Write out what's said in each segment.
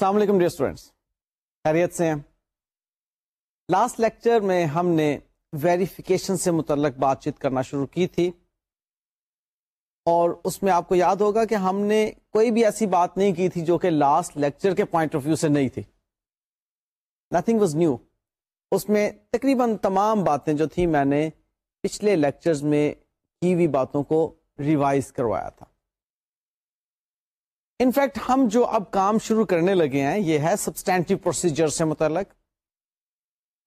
السلام علیکم dear students خیریت سے ہیں؟ لاسٹ لیکچر میں ہم نے ویریفیکیشن سے متعلق بات چیت کرنا شروع کی تھی۔ اور اس میں آپ کو یاد ہوگا کہ ہم نے کوئی بھی ایسی بات نہیں کی تھی جو کہ لاسٹ لیکچر کے پوائنٹ آف ویو سے نہیں تھی۔ نتھنگ واز نیو اس میں تقریباً تمام باتیں جو تھیں میں نے پچھلے لیکچرز میں کی ہوئی باتوں کو ریوائز کروایا تھا۔ انفیکٹ ہم جو اب کام شروع کرنے لگے ہیں، یہ ہے سبسٹینٹو پروسیجر سے متعلق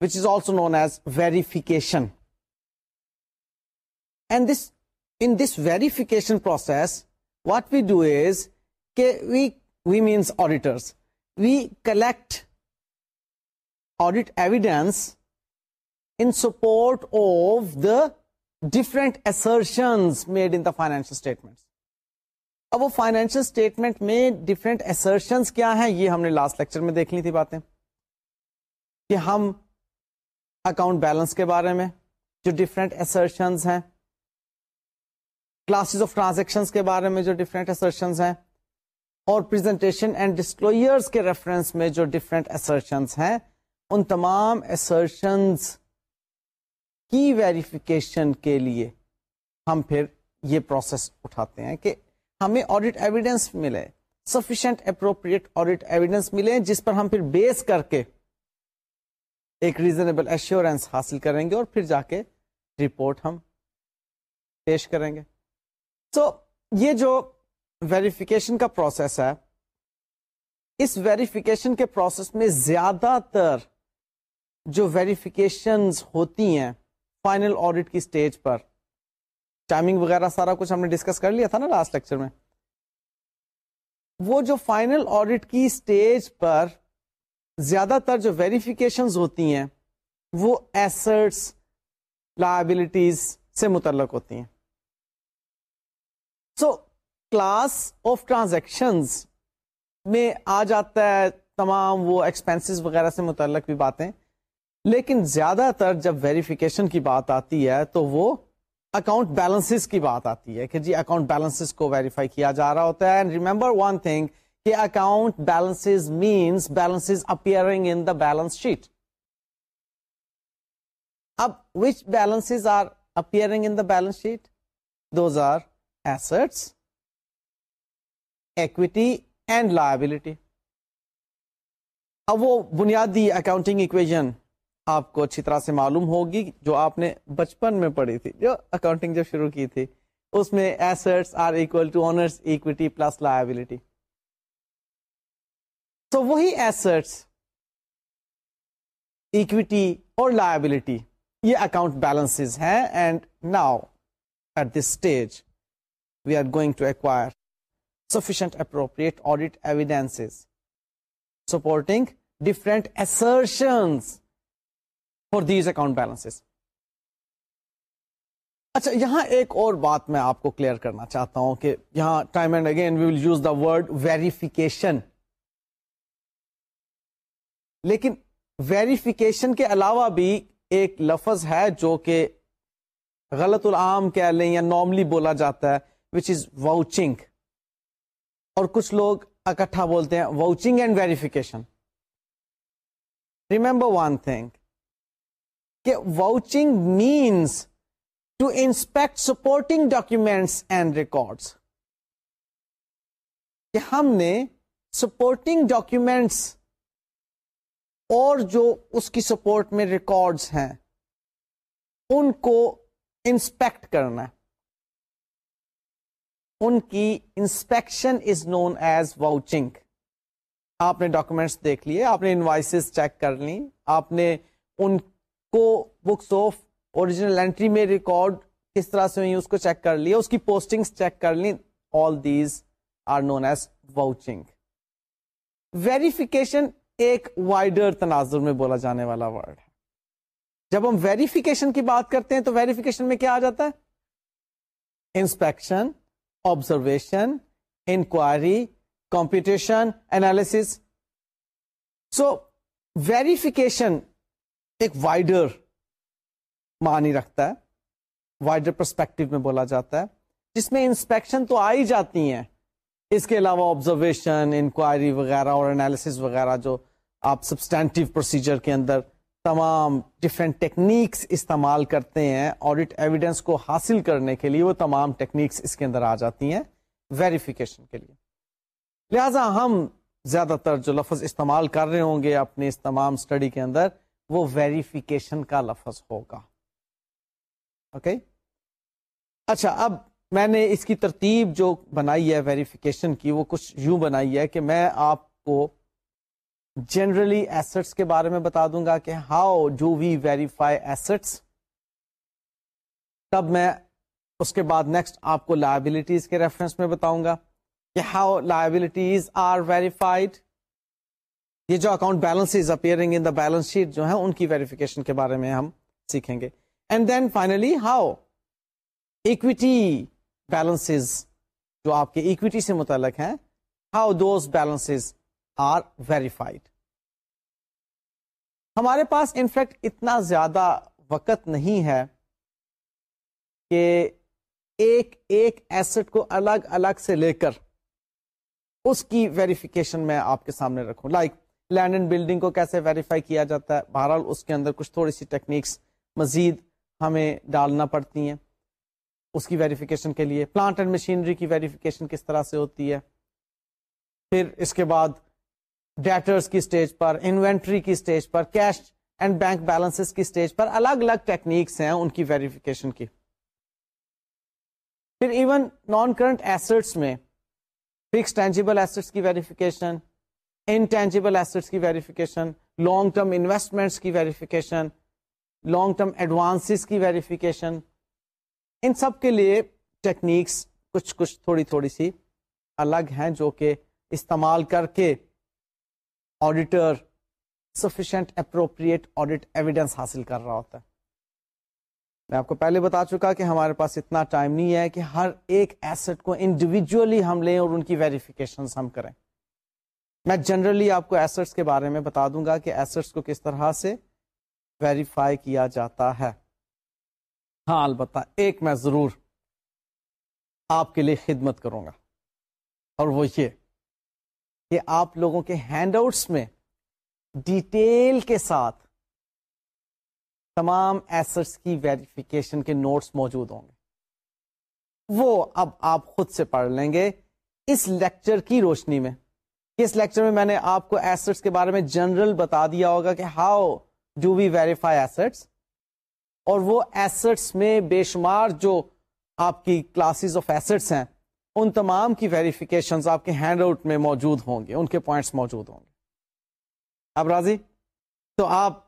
which is also known as verification and this in this verification process what we do is کہ we we means auditors we collect audit evidence in support of the different assertions made in the financial statement اب وہ financial statement میں different assertions کیا ہیں؟ یہ ہم نے last lecture میں دیکھ لی تھی باتیں۔ کہ ہم اکاؤنٹ بیلنس کے بارے میں جو ڈفرینٹ ایسرشنز ہیں کلاسز آف ٹرانزیکشن کے بارے میں جو ڈفرینٹ ایسرشنز ہیں، اور پریزنٹیشن اینڈ ڈسکلوئرس کے ریفرنس میں جو ڈفرینٹ ایسرشنز ہیں، ان تمام ایسرشنز کی ویریفیکیشن کے لیے ہم پھر یہ پروسیس اٹھاتے ہیں کہ ہمیں آڈیٹ ایویڈینس ملے۔ سفیشینٹ اپروپریٹ آڈیٹ ایویڈینس ملے جس پر ہم پھر بیس کر کے ایک ریزنیبل ایشورینس حاصل کریں گے اور پھر جا کے رپورٹ ہم پیش کریں گے۔ سو so, یہ جو ویریفیکیشن کا پروسیس ہے اس ویریفیکیشن کے پروسیس میں زیادہ تر جو ویریفیکیشن ہوتی ہیں فائنل آڈیٹ کی اسٹیج پر ٹائمنگ وغیرہ سارا کچھ ہم نے ڈسکس کر لیا تھا نا لاسٹ لیکچر میں۔ وہ جو فائنل آڈیٹ کی اسٹیج پر زیادہ تر جو ویریفیکیشن ہوتی ہیں، وہ ایسٹس لائبلٹیز سے متعلق ہوتی ہیں۔ سو کلاس آف ٹرانزیکشن میں آ جاتا ہے تمام وہ ایکسپینسز وغیرہ سے متعلق بھی باتیں۔ لیکن زیادہ تر جب ویریفیکیشن کی بات آتی ہے تو وہ اکاؤنٹ بیلنس کی بات آتی ہے کہ جی اکاؤنٹ بیلنس کو ویریفائی کیا جا رہا ہوتا ہے. ریمبر ون تھنگ کہ account balance means balance appearing in the balance sheet اب which balance are appearing in the balance sheet those are assets equity and liability اب وہ بنیادی اکاؤنٹنگ اکویژن آپ کو اچھی طرح سے معلوم ہوگی جو آپ نے بچپن میں پڑھی تھی، جو اکاؤنٹنگ جب شروع کی تھی۔ اس میں assets are equal to owners equity plus liability تو وہی ایسٹس اکوٹی اور لائبلٹی یہ اکاؤنٹ بیلنس ہیں۔ And now at this stage we are going to acquire sufficient appropriate audit evidence supporting different assertions for these account balance اچھا یہاں ایک اور بات میں آپ کو کلیئر کرنا چاہتا ہوں کہ یہاں time and again we will use the word verification لیکن ویریفیکیشن کے علاوہ بھی ایک لفظ ہے جو کہ غلط العام کہہ لیں یا نارملی بولا جاتا ہے وچ از واؤچنگ اور کچھ لوگ اکٹھا بولتے ہیں vouching and verification remember one thing کہ vouching means to inspect supporting documents and records کہ ہم نے سپورٹنگ ڈاکومینٹس اور جو اس کی سپورٹ میں ریکارڈس ہیں، ان کو انسپیکٹ کرنا ان کی inspection is known as vouching آپ نے ڈاکومینٹس دیکھ لیے، آپ نے انوائسز چیک کر لی آپ نے ان کو بکس آف اوریجنل اینٹری میں ریکارڈ کس طرح سے ہوئی، اس کو چیک کر لیا، اس کی پوسٹنگ چیک کر لی all these are known as vouching verification ایک وائڈر تناظر میں بولا جانے والا ورڈ ہے۔ جب ہم ویریفیکیشن کی بات کرتے ہیں تو ویریفیکیشن میں کیا آ جاتا ہے؟ Inspection observation enquiry computation analysis so verification ایک وائڈر معنی رکھتا ہے وائڈر پرسپیکٹو میں بولا جاتا ہے، جس میں انسپیکشن تو آئی جاتی ہیں۔ اس کے علاوہ آبزرویشن انکوائری وغیرہ اور انالیس وغیرہ جو آپ سبسٹینٹیو پروسیجر کے اندر تمام ڈفرینٹ ٹیکنیکس استعمال کرتے ہیں آڈٹ ایویڈینس کو حاصل کرنے کے لیے وہ تمام ٹیکنیکس اس کے اندر آ جاتی ہیں ویریفیکیشن کے لیے۔ لہذا ہم زیادہ تر جو لفظ استعمال کر رہے ہوں گے اپنے اس تمام اسٹڈی کے اندر وہ ویریفیکیشن کا لفظ ہوگا اوکے okay? اچھا اب میں نے اس کی ترتیب جو بنائی ہے ویریفیکیشن کی، وہ کچھ یوں بنائی ہے کہ میں آپ کو جنرلی ایسٹس کے بارے میں بتا دوں گا کہ how do we verify assets تب میں اس کے بعد نیکسٹ آپ کو لائبلٹیز کے ریفرنس میں بتاؤں گا کہ ہاؤ لائبلٹیز آر ویریفائڈ یہ جو account balance appearing in the balance sheet جو ہے ان کی ویریفیکیشن کے بارے میں ہم سیکھیں گے. And then finally how equity balance جو آپ کے اکویٹی سے متعلق ہیں how those balance are verified ہمارے پاس انفیکٹ اتنا زیادہ وقت نہیں ہے کہ ایک ایک ایسٹ کو الگ الگ سے لے کر اس کی ویریفیکیشن میں آپ کے سامنے رکھوں. لائک لینڈ اینڈ بلڈنگ کو کیسے ویریفائی کیا جاتا ہے؟ بہرحال اس کے اندر کچھ تھوڑی سی ٹیکنیکس مزید ہمیں ڈالنا پڑتی ہیں اس کی ویریفیکیشن کے لیے۔ پلانٹ اینڈ مشینری کی ویریفیکیشن کس طرح سے ہوتی ہے؟ پھر اس کے بعد ڈیٹرز کی اسٹیج پر، انوینٹری کی اسٹیج پر، کیش اینڈ بینک بیلنس کی اسٹیج پر الگ الگ ٹیکنیکس ہیں ان کی ویریفیکیشن کی۔ پھر ایون نان کرنٹ ایسٹس میں، فکس ٹینجیبل ایسٹس کی ویریفیکیشن انٹینجیبل ایسٹس کی ویریفیکیشن لانگ ٹرم انویسٹمنٹس کی ویریفیکیشن لانگ ٹرم ایڈوانس کی ویریفیکیشن ان سب کے لیے ٹیکنیکس کچھ کچھ تھوڑی تھوڑی سی الگ ہیں جو کہ استعمال کر کے auditor sufficient appropriate audit evidence حاصل کر رہا ہوتا ہے۔ میں آپ کو پہلے بتا چکا کہ ہمارے پاس اتنا ٹائم نہیں ہے کہ ہر ایک ایسٹ کو انڈیویجلی ہم لیں اور ان کی ویریفیکیشن ہم کریں۔ میں جنرلی آپ کو ایسٹس کے بارے میں بتا دوں گا کہ ایسٹس کو کس طرح سے ویریفائی کیا جاتا ہے۔ ہاں البتہ ایک میں ضرور آپ کے لیے خدمت کروں گا۔ اور وہ یہ کہ آپ لوگوں کے ہینڈ آؤٹس میں ڈیٹیل کے ساتھ تمام ایسٹس کی ویریفیکیشن کے نوٹس موجود ہوں گے۔ وہ اب آپ خود سے پڑھ لیں گے اس لیکچر کی روشنی میں۔ اس لیکچر میں میں نے آپ کو ایسٹس کے بارے میں جنرل بتا دیا ہوگا کہ how do we verify assets اور وہ ایسٹس میں بے شمار جو آپ کی کلاسز آف ایسٹس ہیں، ان تمام کی ویریفیکیشن آپ کے ہینڈ آؤٹ میں موجود ہوں گے، ان کے پوائنٹس موجود ہوں گے۔ اب راضی؟ تو آپ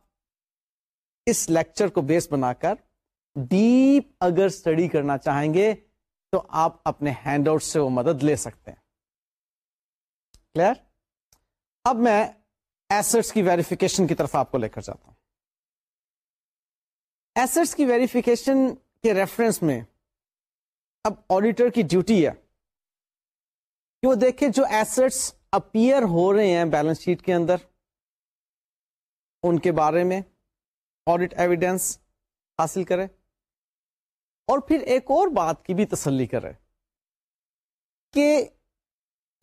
اس لیکچر کو بیس بنا کر ڈیپ اگر اسٹڈی کرنا چاہیں گے، تو آپ اپنے ہینڈ آؤٹ سے وہ مدد لے سکتے ہیں۔ کلیئر اب میں ایسٹس کی ویریفیکیشن کی طرف آپ کو لے کر جاتا ہوں۔ ایسٹس کی ویریفیکیشن کے ریفرنس میں اب آڈیٹر کی ڈیوٹی ہے کہ وہ دیکھیں جو ایسٹس اپیئر ہو رہے ہیں بیلنس شیٹ کے اندر، ان کے بارے میں آڈیٹ ایویڈینس حاصل کرے اور پھر ایک اور بات کی بھی تسلی کرے کہ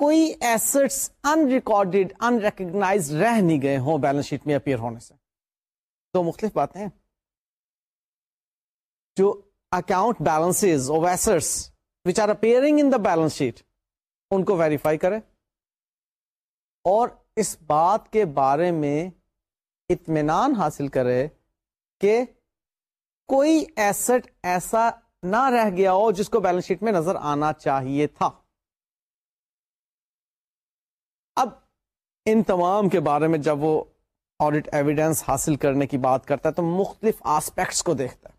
کوئی assets unrecorded unrecognised رہ نہیں گئے ہوں بیلنس شیٹ میں اپیئر ہونے سے۔ دو مختلف باتیں ہیں۔ جو account balance which are appearing in the balance sheet ان کو ویریفائی کرے اور اس بات کے بارے میں اطمینان حاصل کرے کہ کوئی ایسٹ ایسا نہ رہ گیا ہو جس کو بیلنس شیٹ میں نظر آنا چاہیے تھا اب ان تمام کے بارے میں جب وہ آڈٹ ایویڈینس حاصل کرنے کی بات کرتا ہے تو مختلف آسپیکٹس کو دیکھتا ہے۔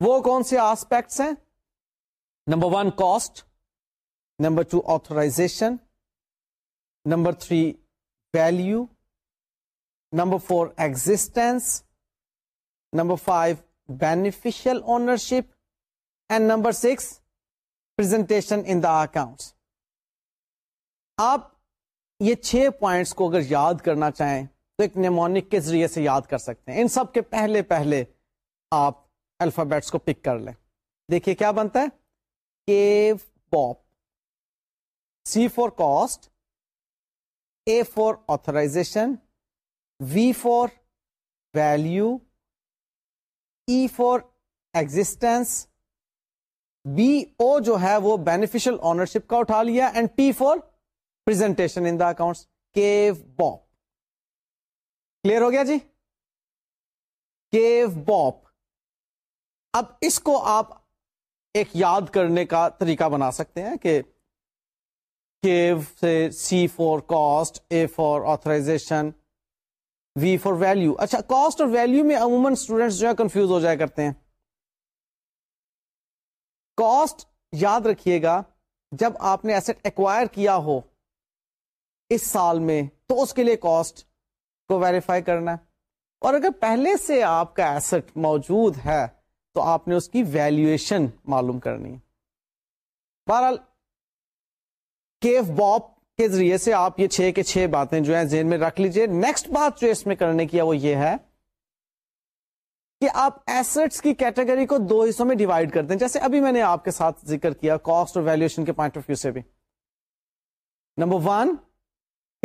وہ کون سے آسپیکٹس ہیں؟ Number one cost number two authorisation number three value number four existence number five beneficial ownership and number six presentation in the accounts آپ یہ چھ پوائنٹس کو اگر یاد کرنا چاہیں تو ایک نیمونک کے ذریعے سے یاد کر سکتے ہیں۔ ان سب کے پہلے پہلے آپ الفابیٹس کو پک کر لیں۔ دیکھیے کیا بنتا ہے؟ کیو پاپ C for cost A for authorisation V for value E for existence B O جو ہے وہ بینیفیشل آنرشپ کا اٹھا لیا and P for presentation in the account کیو باپ کلیئر ہو گیا جی کیو باپ اب اس کو آپ ایک یاد کرنے کا طریقہ بنا سکتے ہیں کہ کیو سے C for cost A for authorisation V for value اچھا کاسٹ اور ویلو میں عموماً اسٹوڈینٹس جو ہے کنفیوز ہو جایا کرتے ہیں. کاسٹ یاد رکھیے گا جب آپ نے ایسٹ ایکوائر کیا ہو اس سال میں، تو اس کے لیے کاسٹ کو ویریفائی کرنا ہے۔ اور اگر پہلے سے آپ کا ایسٹ موجود ہے، تو آپ نے اس کی ویلویشن معلوم کرنی ہے۔ بہرحال کیف باپ کے ذریعے سے آپ یہ چھ کے چھ باتیں جو ہیں ذہن میں رکھ لیجیے۔ نیکسٹ بات جو اس میں کرنے کی ہے، وہ یہ ہے کہ آپ ایسٹس کی کیٹیگری کو دو حصوں میں ڈیوائڈ کر دیں جیسے ابھی میں نے آپ کے ساتھ ذکر کیا کاسٹ اور ویلویشن کے پوائنٹ آف ویو سے بھی۔ نمبر ون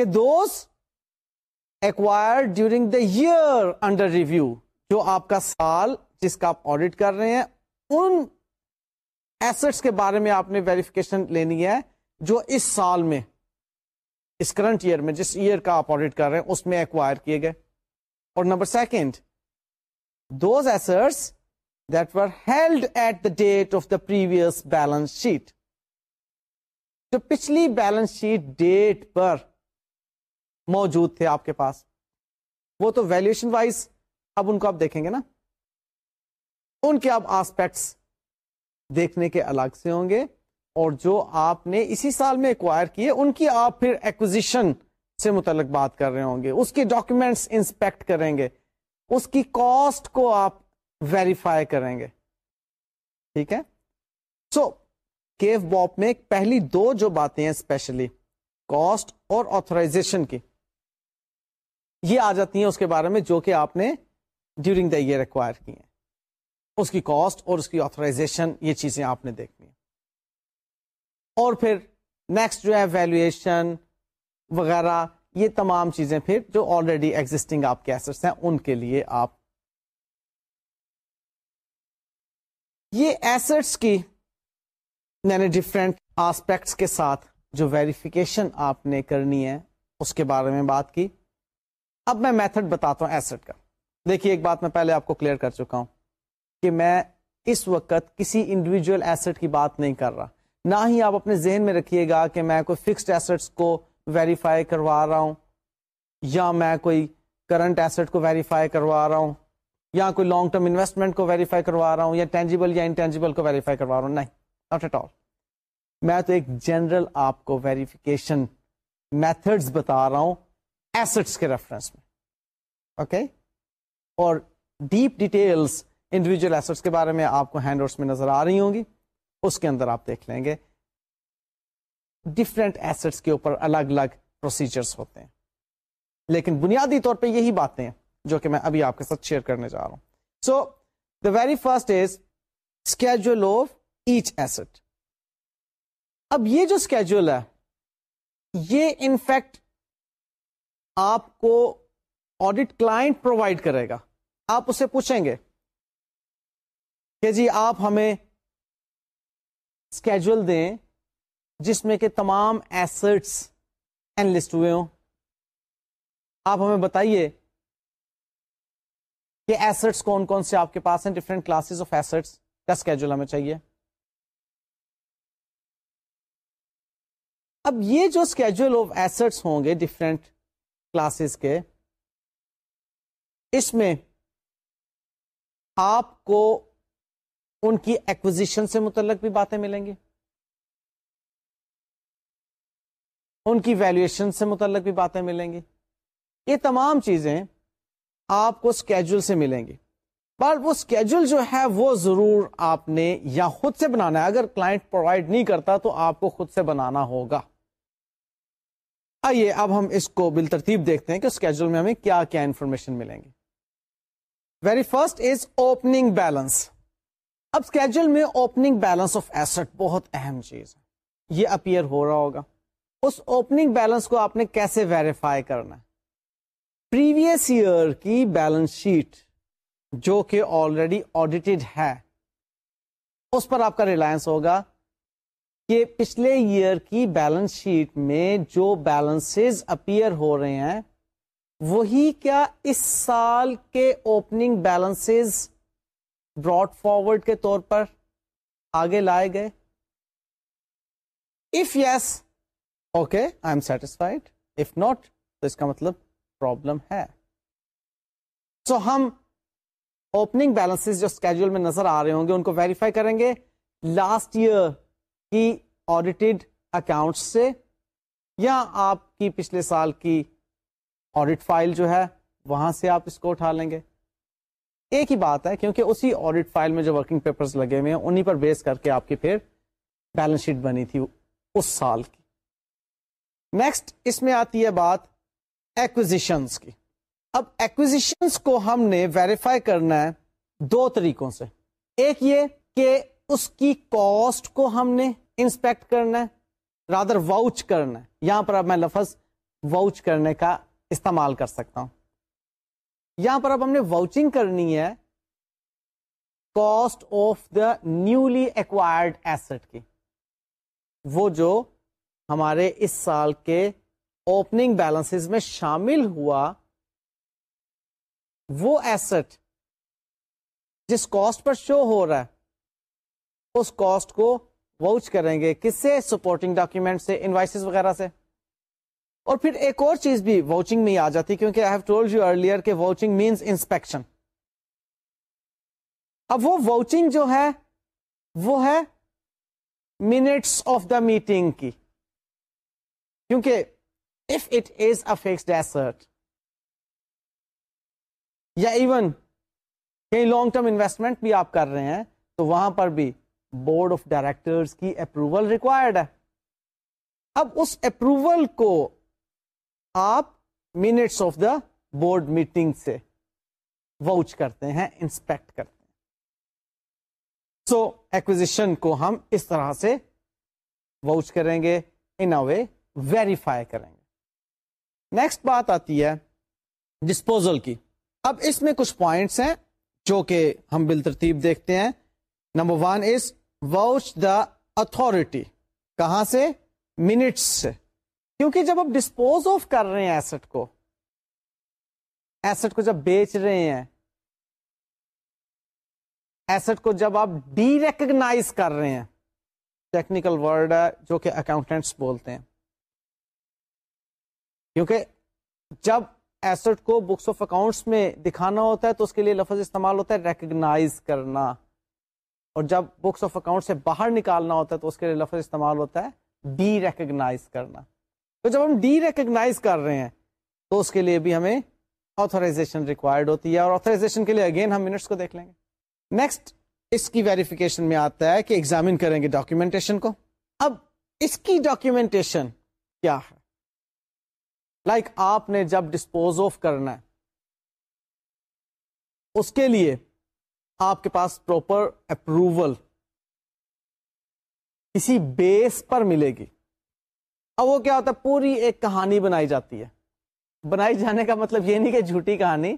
کہ دوست acquire during the year under review جو آپ کا سال جس کا آپ آڈٹ کر رہے ہیں، ان ایسٹس کے بارے میں آپ نے ویریفیکیشن لینی ہے جو اس سال میں، اس کرنٹ ایئر میں، جس ایئر کا آپ آڈٹ کر رہے ہیں، اس میں ایکوائر کیے گئے۔ اور number second those assets that were held at the date of the previous balance sheet جو پچھلی بیلنس شیٹ ڈیٹ پر موجود تھے آپ کے پاس۔ وہ تو ویلویشن وائز اب ان کو آپ دیکھیں گے نا۔ ان کے اب آسپیکٹس دیکھنے کے الگ سے ہوں گے۔ اور جو آپ نے اسی سال میں ایکوائر کیے ان کی آپ پھر ایکوزیشن سے متعلق بات کر رہے ہوں گے۔ اس کی ڈاکومینٹس انسپیکٹ کریں گے۔ اس کی کاسٹ کو آپ ویریفائی کریں گے۔ ٹھیک ہے؟ سو کیف باپ میں پہلی دو جو باتیں ہیں اسپیشلی کاسٹ اور آتھرائزیشن کی۔ یہ آ جاتی ہیں اس کے بارے میں جو کہ آپ نے ڈیورنگ دا ایئر ایکوائر کی ہیں۔ اس کی کاسٹ اور اس کی آتھرائزیشن یہ چیزیں آپ نے دیکھنی ہیں۔ اور پھر نیکسٹ جو ہے ویلویشن وغیرہ، یہ تمام چیزیں پھر جو آلریڈی ایگزٹنگ آپ کے ایسٹس ہیں، ان کے لیے آپ یہ ایسٹس کی یعنی ڈفرینٹ آسپیکٹس کے ساتھ جو ویریفیکیشن آپ نے کرنی ہے، اس کے بارے میں بات کی۔ اب میں میتھڈ بتاتا ہوں ایسٹ کا۔ دیکھیے، ایک بات میں پہلے آپ کو کلیئر کر چکا ہوں کہ میں اس وقت کسی انڈیویجل ایسٹ کی بات نہیں کر رہا۔ نہ ہی آپ اپنے ذہن میں رکھیے گا کہ میں کوئی فکسڈ ایسٹس کو ویریفائی کروا رہا ہوں، یا میں کوئی کرنٹ ایسٹ کو ویریفائی کروا رہا ہوں، یا کوئی لانگ ٹرم انویسٹمنٹ کو ویریفائی کروا رہا ہوں، یا ٹینجیبل یا انٹینجیبل کو ویریفائی کروا رہا ہوں۔ نہیں ناٹ ایٹ آل میں تو ایک جنرل آپ کو ویریفیکیشن میتھڈز بتا رہا ہوں ایسٹس کے ریفرنس میں اوکے okay? اور ڈیپ ڈیٹیلس انڈیویجل ایسٹس کے بارے میں آپ کو ہینڈ میں نظر آ رہی ہوں گی، اس کے اندر آپ دیکھ لیں گے ڈفرینٹ ایسٹس کے اوپر الگ الگ پروسیجرس ہوتے ہیں. لیکن بنیادی طور پہ یہی باتیں ہیں جو کہ میں ابھی آپ کے ساتھ شیئر کرنے جا رہا ہوں. So the very first is schedule of each asset اب یہ جو اسکیجول ہے، یہ انفیکٹ آپ کو آڈیٹ کلائنٹ پرووائڈ کرے گا۔ آپ اسے پوچھیں گے کہ جی آپ ہمیں اسکیجول دیں جس میں کہ تمام ایسٹس انلسٹ ہوئے ہوں۔ آپ ہمیں بتائیے کہ ایسٹس کون کون سے آپ کے پاس ہیں ڈفرینٹ کلاسز آف ایسٹس کا اسکیجول ہمیں چاہیے۔ اب یہ جو اسکیجول آف ایسٹس ہوں گے ڈفرینٹ کلاسز کے۔ اس میں آپ کو ان کی ایکوزیشن سے متعلق بھی باتیں ملیں گی۔ ان کی ویلویشن سے متعلق بھی باتیں ملیں گی۔ یہ تمام چیزیں آپ کو اسکیجول سے ملیں گی۔ پر وہ اسکیجول جو ہے وہ ضرور آپ نے یا خود سے بنانا ہے۔ اگر کلائنٹ پرووائڈ نہیں کرتا تو آپ کو خود سے بنانا ہوگا۔ آئیے، اب ہم اس کو بال ترتیب دیکھتے ہیں کہ اسکیجول میں ہمیں کیا کیا انفارمیشن ملیں گی very first is opening balance اب اسکیجول میں اوپننگ بیلنس آف ایسٹ بہت اہم چیز ہے۔ یہ اپیئر ہو رہا ہوگا۔ اس اوپننگ بیلنس کو آپ نے کیسے ویریفائی کرنا پریویس ایئر کی بیلنس شیٹ جو کہ آلریڈی آڈیٹڈ ہے، اس پر آپ کا ریلائنس ہوگا۔ کہ پچھلے ایئر کی بیلنس شیٹ میں جو بیلنس اپیئر ہو رہے ہیں وہی کیا اس سال کے اوپننگ بیلنس براڈ فارورڈ کے طور پر آگے لائے گئے؟ If yes okay I am satisfied if not تو اس کا مطلب پرابلم ہے۔ سو so, ہم اوپننگ بیلنس جو اسکیڈول میں نظر آ رہے ہوں گے ان کو ویریفائی کریں گے۔ لاسٹ ایئر کی آڈیٹڈ اکاؤنٹ سے یا آپ کی پچھلے سال کی آڈٹ فائل جو ہے وہاں سے آپ اس کو اٹھا لیں گے؟ ایک ہی بات ہے کیونکہ اسی آڈٹ فائل میں جو ورکنگ پیپرز لگے ہوئے ہیں انہیں پر بیس کر کے آپ کی پھر بیلنس شیٹ بنی تھی اس سال کی۔ نیکسٹ اس میں آتی ہے بات ایکوزیشنس کی۔ اب ایکوزیشنس کو ہم نے ویریفائی کرنا ہے دو طریقوں سے۔ ایک یہ کہ اس کی کاسٹ کو ہم نے انسپیکٹ کرنا ہے رادر واؤچ کرنا ہے. یہاں پر اب میں لفظ واؤچ کرنے کا استعمال کر سکتا ہوں. یہاں پر اب ہم نے واؤچنگ کرنی ہے cost of the newly acquired asset کی. وہ جو ہمارے اس سال کے اوپننگ بیلنس میں شامل ہوا، وہ ایسٹ جس کاسٹ پر شو ہو رہا ہے اس کاسٹ کو واؤچ کریں گے کس سے? سپورٹنگ ڈاکیومینٹ سے انوائسز وغیرہ سے. اور پھر ایک اور چیز بھی واؤچنگ میں آ جاتی کیونکہ I have told you earlier کہ واؤچنگ مینس انسپیکشن اب وہ واؤچنگ جو ہے، وہ ہے منٹس آف دا میٹنگ کی. کیونکہ if it is a fixed asset یا ایون کئی لانگ ٹرم انویسٹمنٹ بھی آپ کر رہے ہیں، تو وہاں پر بھی بورڈ آف ڈائریکٹر کی اپروول ریکوائرڈ ہے۔ اب اس اپروول کو آپ minutes of the board meeting سے واؤچ کرتے ہیں انسپیکٹ کرتے ہیں۔ سو ایکوزیشن کو ہم اس طرح سے واؤچ کریں گے ان وے ویریفائی کریں گے۔ نیکسٹ بات آتی ہے ڈسپوزل کی۔ اب اس میں کچھ پوائنٹس ہیں جو کہ ہم بالترتیب دیکھتے ہیں۔ Number one is vouch the authority کہاں سے؟ منٹس سے. کیونکہ جب آپ ڈسپوز آف کر رہے ہیں ایسٹ کو ایسٹ کو جب بیچ رہے ہیں ایسٹ کو جب آپ ڈی ریکگنائز کر رہے ہیں ٹیکنیکل ورڈ ہے جو کہ اکاؤنٹینٹس بولتے ہیں۔ کیونکہ جب ایسٹ کو بکس آف اکاؤنٹس میں دکھانا ہوتا ہے تو اس کے لیے لفظ استعمال ہوتا ہے ریکگنائز کرنا۔ اور جب بکس آف اکاؤنٹ سے باہر نکالنا ہوتا ہے تو اس کے لیے لفظ استعمال ہوتا ہے ڈی ریکگنائز کرنا۔ تو جب ہم ڈی ریکگنائز کر رہے ہیں تو اس کے لیے بھی ہمیں آتھورائزیشن ریکوائرڈ ہوتی ہے اور آتھورائزیشن کے لیے اگین ہم منٹس کو دیکھ لیں گے۔ نیکسٹ اس کی ویریفیکیشن میں آتا ہے کہ ایگزامن کریں گے ڈاکیومینٹیشن کو۔ اب اس کی ڈاکیومینٹیشن کیا ہے؟ لائک like آپ نے جب ڈسپوز آف کرنا ہے، اس کے لیے آپ کے پاس پروپر اپروول کسی بیس پر ملے گی۔ اب وہ کیا ہوتا ہے؟ پوری ایک کہانی بنائی جاتی ہے۔ بنائی جانے کا مطلب یہ نہیں کہ جھوٹی کہانی۔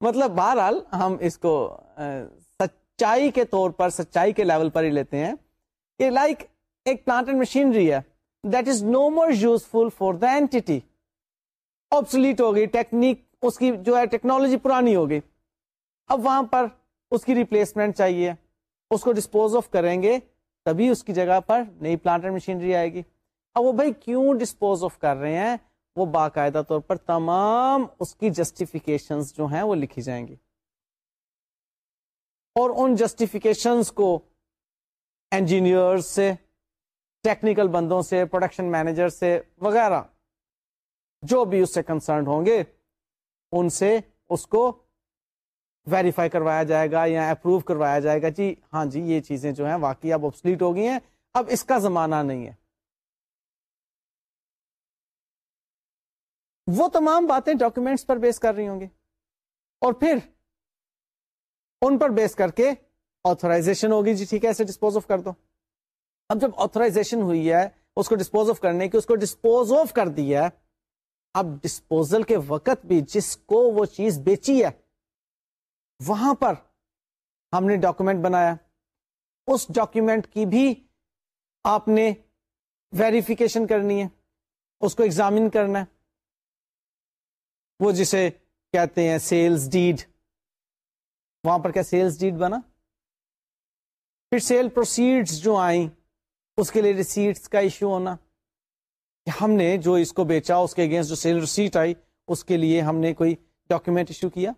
مطلب بہرحال ہم اس کو سچائی کے طور پر، سچائی کے لیول پر ہی لیتے ہیں۔ کہ لائک ایک پلانٹ اینڈ مشینری ہے۔ That is no more useful for the entity obsolete ہو گئی ٹیکنیک اس کی جو ہے ٹیکنالوجی پرانی ہو گئی اب وہاں پر اس کی ریپلیسمنٹ چاہیے۔ اس کو ڈسپوز آف کریں گے، تبھی اس کی جگہ پر نئی پلانٹ اینڈ مشینری آئے گی۔ اب وہ بھائی کیوں ڈسپوز آف کر رہے ہیں؟ وہ باقاعدہ طور پر تمام اس کی جسٹیفیکیشن جو ہیں وہ لکھی جائیں گی۔ اور ان جسٹیفیکیشن کو انجینئر سے ٹیکنیکل بندوں سے پروڈکشن مینیجر سے وغیرہ جو بھی اس سے کنسرن ہوں گے، ان سے اس کو ویریفائی کروایا جائے گا یا اپروو کروایا جائے گا جی ہاں جی یہ چیزیں جو ہیں واقعی اب اپسلیٹ ہو گئی ہیں۔ اب اس کا زمانہ نہیں ہے۔ وہ تمام باتیں ڈاکومینٹس پر بیس کر رہی ہوں گی۔ اور پھر ان پر بیس کر کے آتھورائزیشن ہوگی۔ جی ٹھیک ہے ایسے ڈسپوز آف کر دو۔ اب جب آتھورائزیشن ہوئی ہے، اس کو ڈسپوز آف کرنے کی، اس کو ڈسپوز آف کر دیا اب ڈسپوزل کے وقت بھی جس کو وہ چیز بیچی ہے وہاں پر ہم نے ڈاکومنٹ بنایا۔ اس ڈاکومنٹ کی بھی آپ نے ویریفیکیشن کرنی ہے۔ اس کو ایگزامن کرنا ہے۔ وہ جسے کہتے ہیں سیلز ڈیڈ وہاں پر کیا سیلز ڈیڈ بنا؟ پھر سیل پروسیڈز جو آئیں، اس کے لیے ریسیٹس کا ایشو ہونا۔ کہ ہم نے جو اس کو بیچا، اس کے اگینسٹ جو سیل ریسیٹ آئی، اس کے لیے ہم نے کوئی ڈاکیومینٹ ایشو کیا۔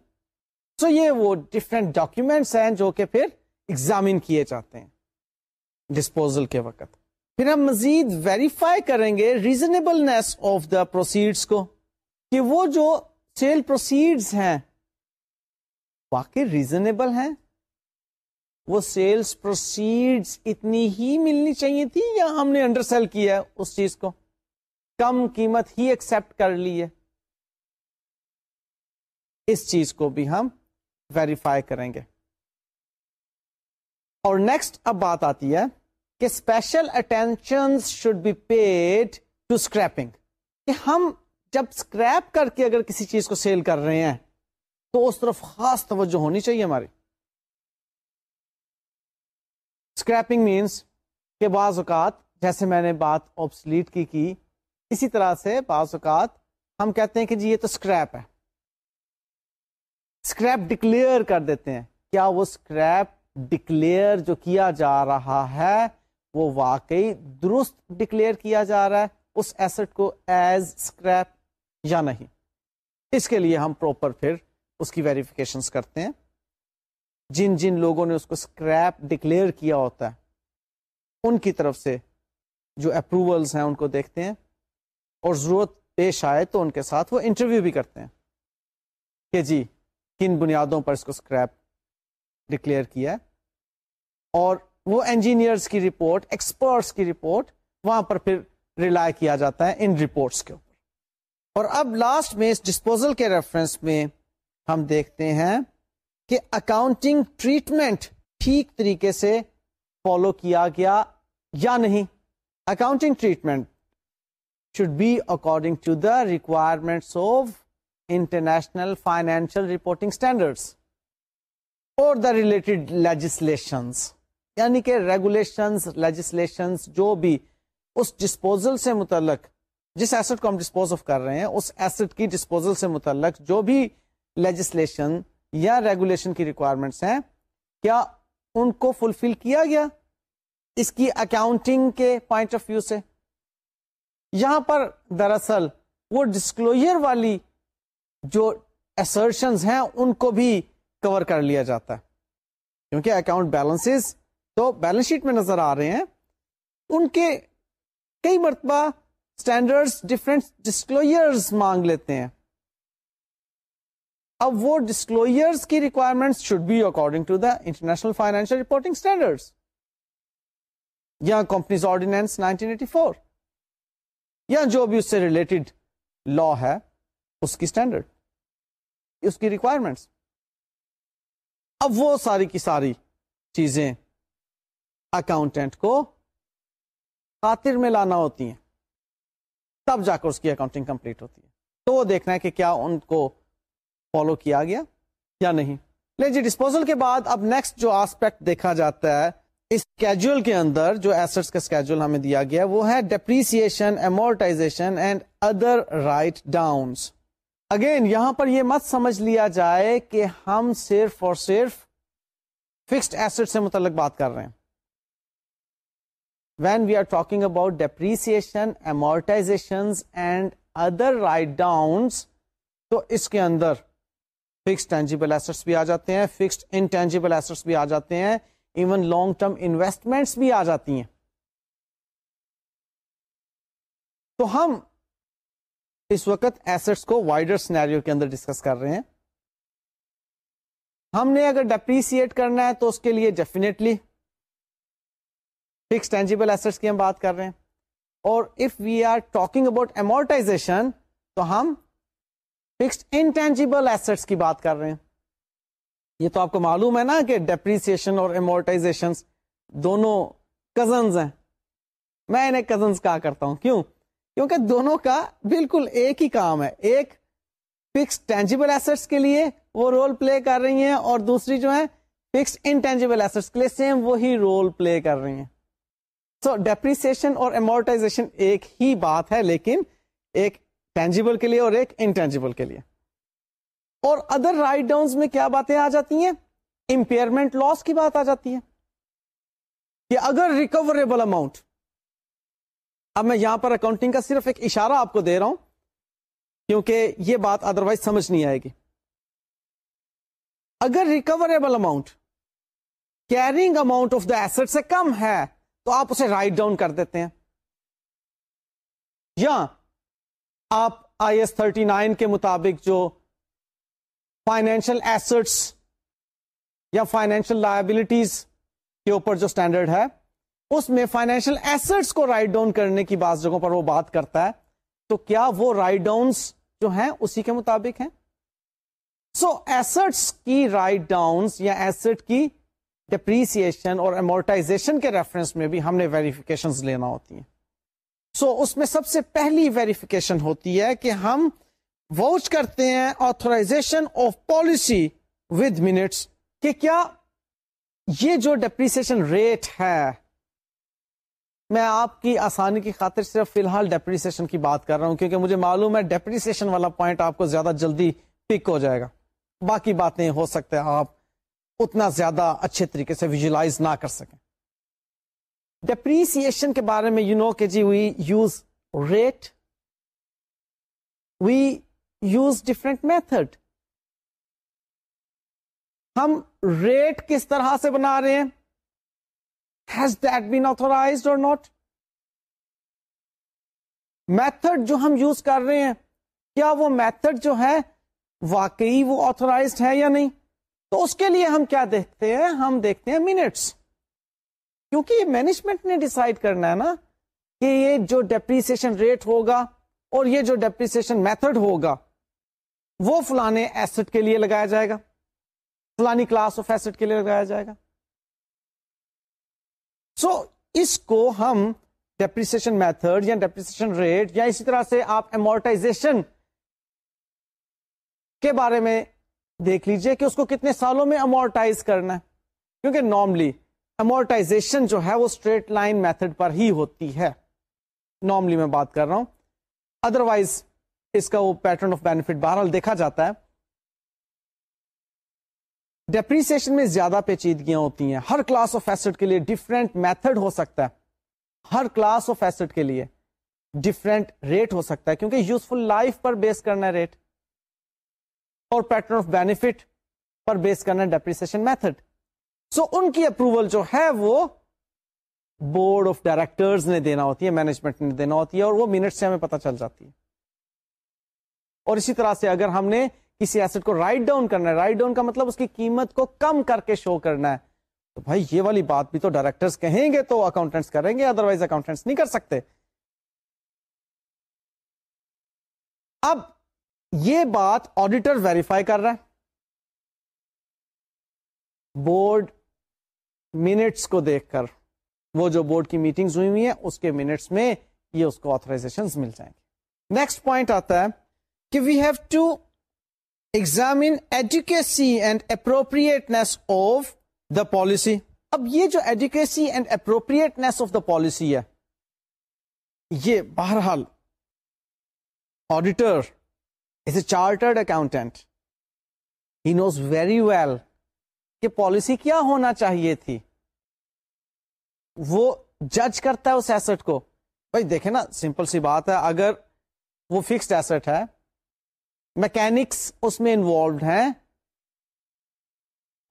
سو so یہ وہ ڈفرینٹ ڈاکیومینٹس ہیں جو کہ پھر ایگزامن کیے جاتے ہیں ڈسپوزل کے وقت۔ پھر ہم مزید ویریفائی کریں گے ریزنیبلنیس آف دا پروسیڈس کو کہ وہ جو سیل پروسیڈس ہیں واقعی ریزنیبل ہیں؟ وہ سیلس پروسیڈ اتنی ہی ملنی چاہیے تھی یا ہم نے انڈر سیل کیا ہے اس چیز کو؟ کم قیمت ہی ایکسپٹ کر لی ہے۔ اس چیز کو بھی ہم ویریفائی کریں گے۔ اور نیکسٹ اب بات آتی ہے کہ special attention should be paid to scrapping کہ ہم جب اسکریپ کر کے اگر کسی چیز کو سیل کر رہے ہیں تو اس طرف خاص توجہ ہونی چاہیے ہماری۔ اسکریپنگ مینس کہ بعض اوقات جیسے میں نے بات آپسلیٹ کی کی، اسی طرح سے بعض اوقات ہم کہتے ہیں کہ جی یہ تو اسکریپ ہے۔ اسکریپ ڈکلیئر کر دیتے ہیں۔ کیا وہ اسکریپ ڈکلیئر جو کیا جا رہا ہے، وہ واقعی درست ڈکلیئر کیا جا رہا ہے اس ایسٹ کو ایز اسکریپ یا نہیں؟ اس کے لیے ہم پروپر پھر اس کی ویریفیکیشن کرتے ہیں۔ جن جن لوگوں نے اس کو اسکریپ ڈکلیئر کیا ہوتا ہے، ان کی طرف سے جو اپروولس ہیں ان کو دیکھتے ہیں۔ اور ضرورت پیش آئے تو ان کے ساتھ وہ انٹرویو بھی کرتے ہیں کہ جی کن بنیادوں پر اس کو اسکریپ ڈکلیئر کیا ہے۔ اور وہ انجینئرس کی رپورٹ ایکسپرٹس کی رپورٹ وہاں پر پھر ریلائی کیا جاتا ہے ان رپورٹس کے اوپر۔ اور اب لاسٹ میں اس ڈسپوزل کے ریفرنس میں ہم دیکھتے ہیں کہ اکاؤنٹنگ ٹریٹمنٹ ٹھیک طریقے سے فالو کیا گیا یا نہیں۔ Accounting treatment should be according to the requirement of international financial reporting standards اور دا ریلیٹڈ لیجسلیشنس یعنی کہ ریگولیشنز لیجسلیشنز جو بھی اس ڈسپوزل سے متعلق، جس ایسٹ کو ہم ڈسپوز آف کر رہے ہیں، اس ایسٹ کی ڈسپوزل سے متعلق جو بھی لیجسلیشن یا ریگولیشن کی ریکوائرمنٹس ہیں، کیا ان کو فلفل کیا گیا؟ اس کی اکاؤنٹنگ کے پوائنٹ آف ویو سے۔ یہاں پر دراصل وہ ڈسکلوئر والی جو ایسرشنز ہیں، ان کو بھی کور کر لیا جاتا ہے۔ کیونکہ اکاؤنٹ بیلنس تو بیلنس شیٹ میں نظر آ رہے ہیں۔ ان کے کئی مرتبہ اسٹینڈرڈ ڈفرینٹ ڈسکلوئر مانگ لیتے ہیں۔ اب وہ ڈسکلوئر کی requirement should be according to the international financial reporting standard یا کمپنیز آرڈیننس 1984 یا جو بھی اس سے ریلیٹڈ لا ہے۔ اس کی اسٹینڈرڈ اس کی ریکوائرمنٹس اب وہ ساری کی ساری چیزیں اکاؤنٹینٹ کو خاطر میں لانا ہوتی ہیں، تب جا کر اس کی اکاؤنٹنگ کمپلیٹ ہوتی ہے۔ تو وہ دیکھنا ہے کہ کیا ان کو فالو کیا گیا یا نہیں۔ جی ڈسپوزل کے بعد اب نیکسٹ جو آسپیکٹ دیکھا جاتا ہے، اس کیجول کے اندر جو ایسٹس کا اسکیجول ہمیں دیا گیا، وہ ہے depreciation amortisation and other write down again یہاں پر یہ مت سمجھ لیا جائے کہ ہم صرف اور صرف فکسڈ ایسٹ سے متعلق بات کر رہے ہیں۔ When we are talking about depreciation amortisation and other write downs تو اس کے اندر فکس ٹینجیبل ایسٹس بھی آ جاتے ہیں فکسڈ انٹینجیبل ایسٹس بھی آ جاتے ہیں ایون لانگ ٹرم انویسٹمنٹس بھی آ جاتی ہیں۔ تو ہم اس وقت ایسٹس کو وائڈر سنیریو کے اندر ڈسکس کر رہے ہیں۔ ہم نے اگر ڈپریسیٹ کرنا ہے تو اس کے لیے ڈیفینیٹلی فکس ٹینجیبل ایسٹس کی ہم بات کر رہے ہیں۔ اور if we are talking about amortisation تو ہم فکسڈ انٹینجیبل ایسٹس کی بات کر رہے ہیں۔ یہ تو آپ کو معلوم ہے نا کہ ڈیپریسیشن اور امورٹائزیشن دونوں کزنز ہیں۔ میں انہیں کزنس کہا کرتا ہوں۔ کیوں؟ کیونکہ دونوں کا بالکل ایک ہی کام ہے۔ ایک فکس ٹینجیبل ایسٹس کے لیے وہ رول پلے کر رہی ہیں اور دوسری جو ہے فکس انٹینجیبل ایسٹس کے لیے سیم وہی رول پلے کر رہی ہیں۔ سو ڈیپریسیشن اور امورٹائزیشن ایک ہی بات ہے، لیکن ایک ٹینجیبل کے لیے اور ایک انٹینجیبل کے لیے۔ اور ادر رائٹ ڈاؤن میں کیا باتیں آ جاتی ہیں؟ امپیئرمنٹ لاس کی بات آ جاتی ہے کہ اگر ریکوریبل اماؤنٹ اب میں یہاں پر اکاؤنٹنگ کا صرف ایک اشارہ آپ کو دے رہا ہوں، کیونکہ یہ بات ادروائز سمجھ نہیں آئے گی۔ اگر recoverable amount carrying amount of the asset سے کم ہے، تو آپ اسے رائٹ ڈاؤن کر دیتے ہیں۔ یا آپ آئی ایس تھرٹی نائن کے مطابق جو فائنینشیل ایسٹس یا فائنینشیل لائبلٹیز کے اوپر جو اسٹینڈرڈ ہے اس میں فائنینشیل ایسٹس کو رائٹ ڈاؤن کرنے کی بعض جگہوں پر وہ بات کرتا ہے۔ تو کیا وہ رائٹ ڈاؤنس جو ہیں اسی کے مطابق ہیں؟ سو so, ایسٹس کی رائٹ ڈاؤنس یا ایسٹ کی ڈپریسن اور امورٹائزیشن کے ریفرنس میں بھی ہم نے ویریفیکیشن لینا ہوتی ہیں۔ سو so, اس میں سب سے پہلی ویریفیکیشن ہوتی ہے کہ ہم واچ کرتے ہیں authorisation of policy with minutes کہ کیا یہ جو ڈپریسن ریٹ ہے میں آپ کی آسانی کی خاطر صرف فی الحال ڈیپریسیشن کی بات کر رہا ہوں، کیونکہ مجھے معلوم ہے ڈیپریسیشن والا پوائنٹ آپ کو زیادہ جلدی پک ہو جائے گا۔ باقی باتیں ہو سکتے ہیں، آپ اتنا زیادہ اچھے طریقے سے ویژلائز نہ کر سکیں۔ ڈپریسیشن کے بارے میں یو نو کہ جی we use rate we use different method ہم ریٹ کس طرح سے بنا رہے ہیں؟ ہیز دیٹ بین آتھورائز اور ناٹ میتھڈ جو ہم یوز کر رہے ہیں، کیا وہ میتھڈ جو ہے واقعی وہ آتھورائز ہے یا نہیں؟ تو اس کے لیے ہم کیا دیکھتے ہیں؟ ہم دیکھتے ہیں منٹس کیونکہ یہ مینجمنٹ نے ڈسائڈ کرنا ہے نا کہ یہ جو ڈیپریسن ریٹ ہوگا اور یہ جو ڈیپریسن میتھڈ ہوگا، وہ فلانے ایسٹ کے لیے لگایا جائے گا۔ فلانی کلاس آف ایسٹ کے لیے لگایا جائے گا۔ سو اس کو ہم ڈیپریسن میتھڈ یا ڈیپریسن ریٹ یا اسی طرح سے آپ امورٹائزیشن کے بارے میں دیکھ لیجیے کہ اس کو کتنے سالوں میں امورٹائز کرنا ہے کیونکہ نارملی امورٹائزیشن جو ہے وہ اسٹریٹ لائن میتھڈ پر ہی ہوتی ہے نارملی میں بات کر رہا ہوں ادروائز اس کا وہ پیٹرن آف بینیفٹ بہرحال دیکھا جاتا ہے ڈیپریسن میں زیادہ پیچیدگیاں ہوتی ہیں۔ ہر کلاس آف ایسٹ کے لیے ڈفرینٹ میتھڈ ہو سکتا ہے۔ ہر کلاس آف ایسٹ کے لیے ڈفرینٹ ریٹ ہو سکتا ہے کیونکہ یوزفل لائف پر بیس کرنا ہے ریٹ اور پیٹرن آف بینیفٹ پر بیس کرنا ہے ڈیپریسن میتھڈ سو ان کی اپروول جو ہے وہ بورڈ آف ڈائریکٹرز نے دینا ہوتی ہے مینجمنٹ نے دینا ہوتی ہے اور وہ منٹ سے ہمیں پتہ چل جاتی ہے۔ اور اسی طرح سے اگر ہم نے کسی ایسٹ کو رائٹ ڈاؤن کرنا ہے۔ رائٹ ڈاؤن کا مطلب اس کی قیمت کو کم کر کے شو کرنا ہے۔ تو بھائی، یہ والی بات بھی تو ڈائریکٹرز کہیں گے تو اکاؤنٹنٹس کریں گے ادروائز اکاؤنٹنٹس نہیں کر سکتے۔ اب یہ بات آڈیٹر ویریفائی کر رہا ہے۔ بورڈ منٹس کو دیکھ کر۔ وہ جو بورڈ کی میٹنگز ہوئی ہوئی ہیں، اس کے منٹس میں یہ اس کو آتھرائزیشن مل جائیں گے۔ نیکسٹ پوائنٹ آتا ہے کہ we have to examine adequacy and appropriateness of the policy اب یہ جو adequacy and appropriateness of the policy ہے، یہ بہرحال auditor is a chartered accountant he knows very well کہ پالیسی کیا ہونا چاہیے تھی. وہ جج کرتا ہے اس ایسٹ کو. بھائی دیکھیں نا سمپل سی بات ہے، اگر وہ فکسڈ ایسٹ ہے میکینکس اس میں انوالوڈ ہیں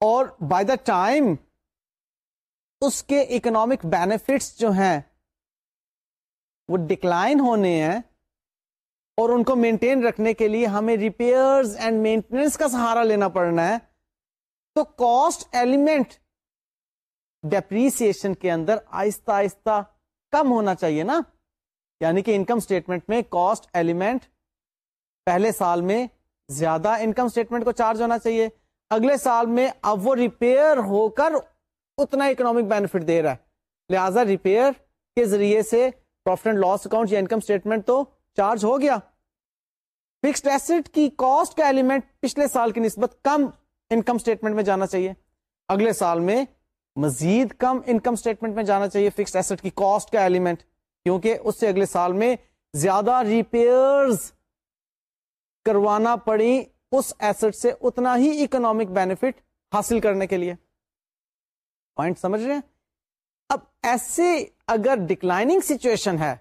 اور بائی دا ٹائم اس کے اکنامک بینیفٹس جو ہیں وہ ڈکلائن ہونے ہیں اور ان کو مینٹین رکھنے کے لیے ہمیں ریپیئرز اینڈ مینٹیننس کا سہارا لینا پڑنا ہے، تو کاسٹ ایلیمنٹ ڈیپریسن کے اندر آہستہ آہستہ کم ہونا چاہیے نا۔ یعنی کہ انکم اسٹیٹمنٹ میں کاسٹ ایلیمنٹ پہلے سال میں زیادہ انکم اسٹیٹمنٹ کو چارج ہونا چاہیے۔ اگلے سال میں اب وہ ریپیئر ہو کر اتنا اکنامک بینیفٹ دے رہا ہے۔ لہذا ریپیئر کے ذریعے سے پروفٹ اینڈ لاس اکاؤنٹ یا انکم اسٹیٹمنٹ تو چارج ہو گیا۔ فکسڈ ایسٹ کی کاسٹ کا ایلیمنٹ پچھلے سال کی نسبت کم انکم اسٹیٹمنٹ میں جانا چاہیے۔ اگلے سال میں مزید کم انکم اسٹیٹمنٹ میں جانا چاہیے فکسڈ ایسٹ کی کاسٹ کا ایلیمنٹ کیونکہ اس سے اگلے سال میں زیادہ ریپیئرز کروانا پڑی اس ایسٹ سے اتنا ہی اکنامک بینیفٹ حاصل کرنے کے لیے۔ پوائنٹ سمجھ رہے ہیں؟ اب ایسے اگر ڈکلائننگ سچویشن ہے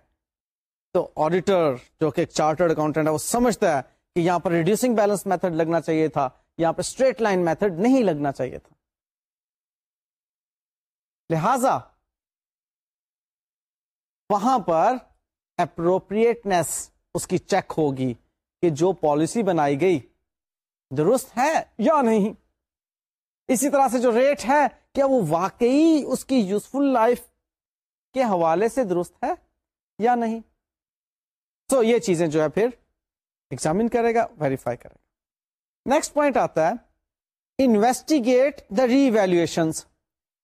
تو آڈیٹر جو کہ ایک چارٹرڈ اکاؤنٹنٹ ہے وہ سمجھتا ہے کہ یہاں پر ریڈیوسنگ بیلنس میتھڈ لگنا چاہیے تھا، یہاں پر اسٹریٹ لائن میتھڈ نہیں لگنا چاہیے تھا۔ لہذا وہاں پر اپروپریٹنیس اس کی چیک ہوگی۔ کہ جو پالیسی بنائی گئی درست ہے یا نہیں؟ اسی طرح سے جو ریٹ ہے کیا وہ واقعی اس کی یوزفل لائف کے حوالے سے درست ہے یا نہیں؟ سو so, یہ چیزیں جو ہے پھر ایگزامن کرے گا ویریفائی کرے گا۔ نیکسٹ پوائنٹ آتا ہے انویسٹیگیٹ دا ری ویلویشن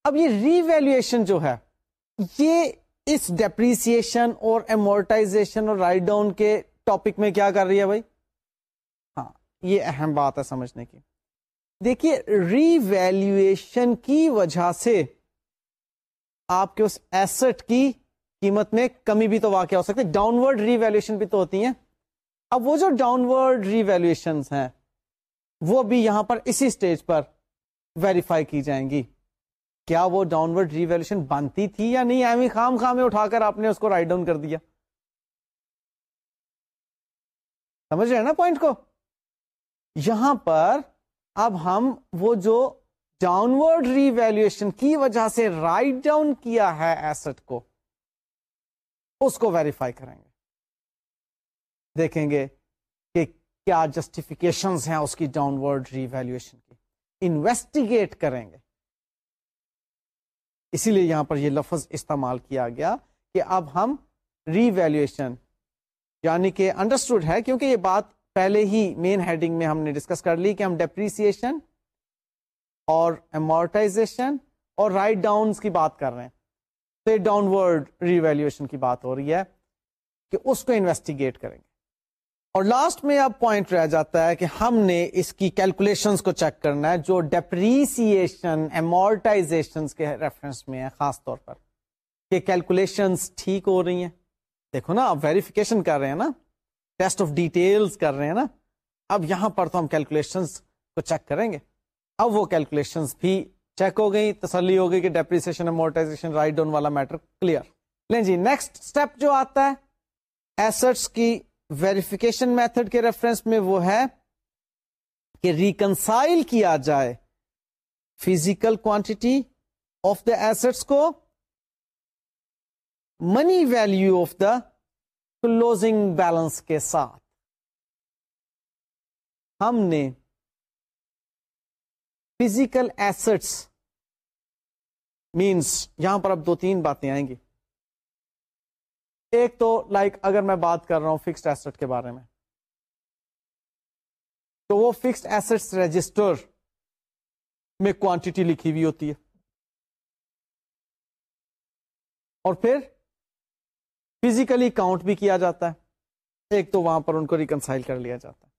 اب یہ ری ویلویشن جو ہے یہ اس ڈیپریسن اور امورٹائزیشن اور رائٹ ڈاؤن کے ٹاپک میں کیا کر رہی ہے بھائی؟ ہاں یہ اہم بات ہے سمجھنے کی۔ دیکھیے ریویلویشن کی وجہ سے آپ کے اس ایسٹ کی قیمت میں کمی بھی تو واقع ہو سکتی ڈاؤن ورڈ ری ویلویشن بھی تو ہوتی ہیں۔ اب وہ جو ڈاؤن ورڈ ری ویلویشن ہیں، وہ بھی یہاں پر اسی اسٹیج پر ویریفائی کی جائیں گی۔ کیا وہ ڈاؤن ورڈ ری ویلویشن بنتی تھی یا نہیں؟ ایمی خام خام اٹھا کر آپ نے اس کو رائٹ ڈاؤن کر دیا۔ سمجھ رہے ہیں نا پوائنٹ کو؟ یہاں پر اب ہم وہ جو ڈاؤن ورڈ ری ویلویشن کی وجہ سے رائٹ ڈاؤن کیا ہے ایسٹ کو، اس کو ویریفائی کریں گے۔ دیکھیں گے کہ کیا جسٹیفیکیشن ہیں اس کی ڈاؤن ورڈ ری ویلویشن کی۔ انویسٹیگیٹ کریں گے۔ اسی لیے یہاں پر یہ لفظ استعمال کیا گیا کہ اب ہم ری ویلویشن یعنی کہ انڈرسٹوڈ ہے، کیونکہ یہ بات پہلے ہی مین ہیڈنگ میں ہم نے ڈسکس کر لی کہ ہم ڈیپریسن اور امورٹائزیشن اور رائٹ ڈاؤن کی بات کر رہے ہیں۔ تو ڈاؤن ورڈ ریویلویشن کی بات ہو رہی ہے کہ اس کو انویسٹیگیٹ کریں گے۔ اور لاسٹ میں اب پوائنٹ رہ جاتا ہے کہ ہم نے اس کی کیلکولیشن کو چیک کرنا ہے، جو ڈیپریسن امورٹائزیشن کے ریفرنس میں ہے خاص طور پر۔ کہ کیلکولیشن ٹھیک ہو رہی ہیں۔ دیکھو نا، آپ ویریفیکیشن کر رہے ہیں نا ٹیسٹ آف ڈیٹیلز کر رہے ہیں نا، اب یہاں پر تو ہم کیلکولیشن کو چیک کریں گے۔ اب وہ کیلکولیشن بھی چیک ہو گئی تسلی ہو گئی کہ ڈیپریسن امورٹائزیشن رائٹ ڈاؤن والا میٹر کلیئر لیں جی نیکسٹ اسٹیپ جو آتا ہے ایسٹس کی ویریفیکیشن میتھڈ کے ریفرنس میں وہ ہے کہ ریکنسائل کیا جائے۔ Physical quantity of the assets کو money value of the closing balance کے ساتھ۔ ہم نے فزیکل ایسٹس مینس یہاں پر اب دو تین باتیں آئیں گی۔ ایک تو لائک like, اگر میں بات کر رہا ہوں فکسڈ ایسٹ کے بارے میں تو وہ فکسڈ ایسٹ رجسٹر میں کوانٹٹی لکھی ہوئی ہوتی ہے۔ اور پھر فزیکلی کاؤنٹ بھی کیا جاتا ہے۔ ایک تو وہاں پر ان کو ریکنسائل کر لیا جاتا ہے۔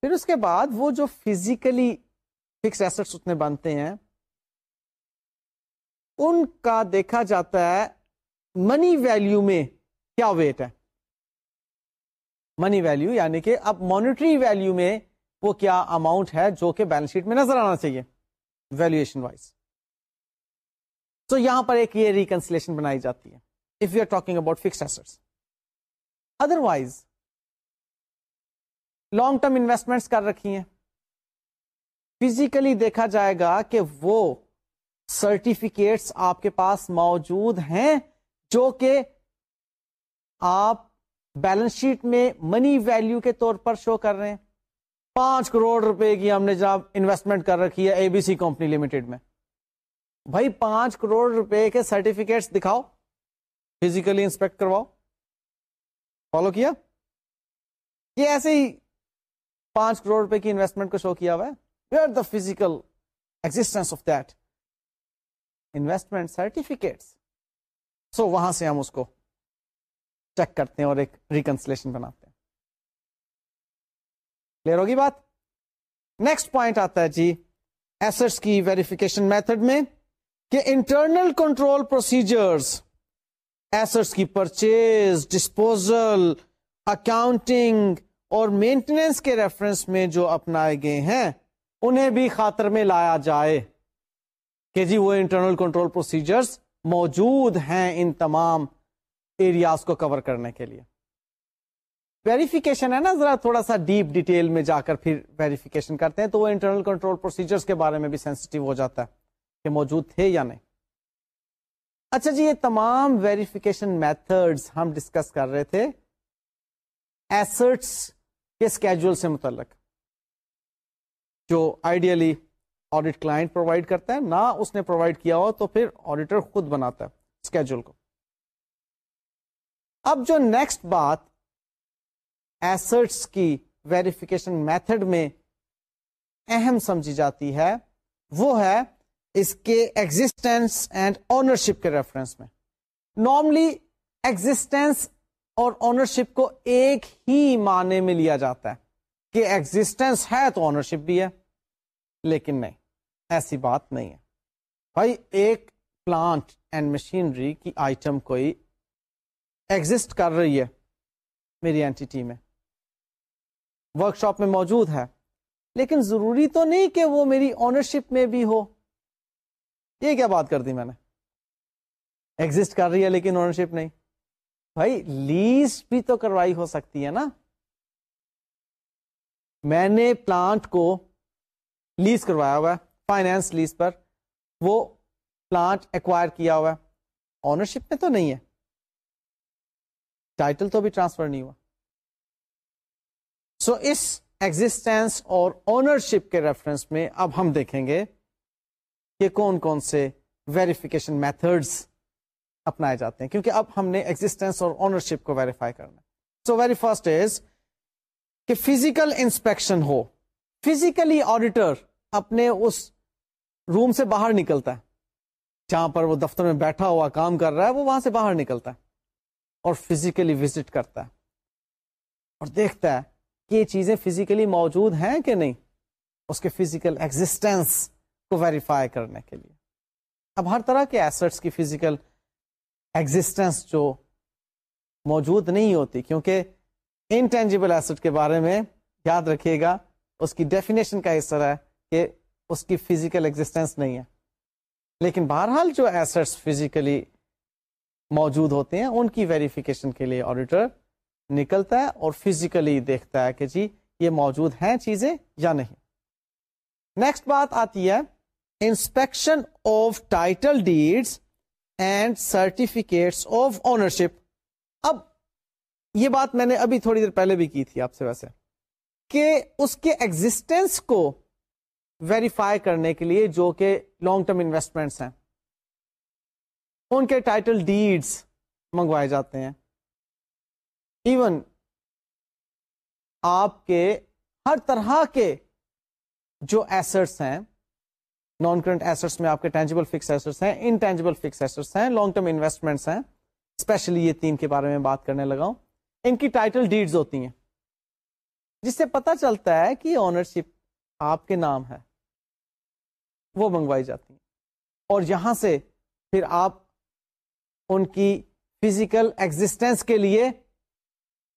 پھر اس کے بعد وہ جو فزیکلی فکس ایسٹس اتنے بنتے ہیں، ان کا دیکھا جاتا ہے منی ویلو میں کیا ویٹ ہے۔ منی ویلو یعنی کہ اب مانیٹری ویلو میں وہ کیا اماؤنٹ ہے جو کہ بیلنس شیٹ میں نظر آنا چاہیے ویلویشن وائز تو یہاں پر ایک یہ ریکنسلیشن بنائی جاتی ہے if you are talking about fix assets otherwise long term investment کر رکھی ہیں. فزیکلی دیکھا جائے گا کہ وہ سرٹیفکیٹس آپ کے پاس موجود ہیں جو کہ آپ بیلنس شیٹ میں منی ویلو کے طور پر شو کر رہے ہیں. پانچ کروڑ روپے کی ہم نے جناب انویسٹمنٹ کر رکھی ہے A B C company limited میں. بھائی پانچ کروڑ روپے کے سرٹیفکیٹس دکھاؤ فزیکلی انسپیکٹ کرواؤ۔ فالو کیا؟ یہ ایسے ہی پانچ کروڑ روپے کی انویسٹمنٹ کو شو کیا ہوا ہے۔ Where the physical existence of that investment certificates so وہاں سے ہم اس کو چیک کرتے ہیں اور ایک ریکنسلیشن بناتے ہیں۔ کلیئر ہوگی بات؟ نیکسٹ پوائنٹ آتا ہے جی ایسٹس کی ویریفیکیشن میتھڈ میں۔ کہ انٹرنل کنٹرول پروسیجرز ایسٹس کی پرچیز ڈسپوزل اکاؤنٹنگ اور مینٹیننس کے ریفرنس میں جو اپنائے گئے ہیں، انہیں بھی خاطر میں لایا جائے کہ جی وہ انٹرنل کنٹرول پروسیجرز موجود ہیں ان تمام ایریاز کو کور کرنے کے لیے۔ ویریفیکیشن ہے نا، ذرا تھوڑا سا ڈیپ ڈیٹیل میں جا کر پھر ویریفیکیشن کرتے ہیں، تو وہ انٹرنل کنٹرول پروسیجرز کے بارے میں بھی سینسٹیو ہو جاتا ہے۔ کہ موجود تھے یا نہیں۔ اچھا جی یہ تمام ویریفیکیشن میتھڈز ہم ڈسکس کر رہے تھے۔ ایسٹس کے اسکیجول سے متعلق، جو آئیڈیلی آڈیٹ کلائنٹ پرووائڈ کرتا ہے۔ نہ اس نے پرووائڈ کیا ہو تو پھر آڈیٹر خود بناتا ہے اسکیجول کو۔ اب جو نیکسٹ بات ایسٹس کی ویریفیکیشن میتھڈ میں اہم سمجھی جاتی ہے، وہ ہے اس کے ایگزٹینس اینڈ اونرشپ کے ریفرنس میں۔ نارملی ایگزٹینس اور اونرشپ کو ایک ہی معنی میں لیا جاتا ہے۔ کہ ایگزٹینس ہے تو اونرشپ بھی ہے، لیکن نہیں، ایسی بات نہیں ہے۔ بھائی، ایک پلانٹ اینڈ مشینری کی آئٹم کوئی ایگزٹ کر رہی ہے میری اینٹی میں۔ ورک شاپ میں موجود ہے، لیکن ضروری تو نہیں کہ وہ میری اونرشپ میں بھی ہو۔ یہ کیا بات کر دی میں نے؟ ایگزٹ کر رہی ہے لیکن اونرشپ نہیں۔ بھائی لیز بھی تو کروائی ہو سکتی ہے نا۔ میں نے پلانٹ کو لیز کروایا ہوا ہے فائنینس لیز پر۔ وہ پلانٹ ایکوائر کیا ہوا ہے۔ اونرشپ میں تو نہیں ہے۔ ٹائٹل تو بھی ٹرانسفر نہیں ہوا۔ سو so, اس ایگزٹینس اور اونرشپ کے ریفرنس میں اب ہم دیکھیں گے کہ کون کون سے ویریفیکیشن میتھڈس اپنائے جاتے ہیں؟ کیونکہ اب ہم نے ایگزٹینس اور اونرشپ کو ویریفائی کرنا سو ویری فرسٹ از کہ فزیکل انسپیکشن ہو۔ فزیکلی آڈیٹر اپنے اس روم سے باہر نکلتا ہے۔ جہاں پر وہ دفتر میں بیٹھا ہوا کام کر رہا ہے، وہ وہاں سے باہر نکلتا ہے اور فزیکلی وزٹ کرتا ہے۔ اور دیکھتا ہے کہ یہ چیزیں فزیکلی موجود ہیں کہ نہیں۔ اس کے فزیکل ایگزٹینس کو ویریفائی کرنے کے لیے۔ اب ہر طرح کے ایسٹس کی فزیکل ایگزٹینس جو موجود نہیں ہوتی، کیونکہ انٹینجیبل ایسٹ کے بارے میں یاد رکھیے گا، اس کی ڈیفینیشن کا اس طرح ہے کہ اس کی فزیکل ایگزٹینس نہیں ہے۔ لیکن بہرحال جو ایسٹس فزیکلی موجود ہوتے ہیں، ان کی ویریفیکیشن کے لیے آڈیٹر نکلتا ہے اور فزیکلی دیکھتا ہے کہ جی یہ موجود ہیں چیزیں یا نہیں۔ نیکسٹ بات آتی ہے inspection of title deeds and certificates of ownership اب یہ بات میں نے ابھی تھوڑی دیر پہلے بھی کی تھی آپ سے ویسے کہ اس کے ایگزٹینس کو ویریفائی کرنے کے لیے جو کہ لانگ ٹرم انویسٹمنٹس ہیں، ان کے ٹائٹل ڈیڈس منگوائے جاتے ہیں۔ ایون آپ کے ہر طرح کے جو ایسٹس ہیں نان کرنٹ ایسٹس میں آپ کے ٹینجیبل فکس ایسٹس ہیں انٹینجیبل فکس ایسٹس ہیں لانگ ٹرم انویسٹمنٹس ہیں. اسپیشلی یہ تین کے بارے میں بات کرنے لگا ہوں. ان کی ٹائٹل ڈیڈز ہوتی ہیں. جس سے پتا چلتا ہے کہ اونرشپ آپ کے نام ہے. وہ منگوائی جاتی ہیں. اور یہاں سے پھر آپ ان کی فزیکل ایگزٹینس کے لیے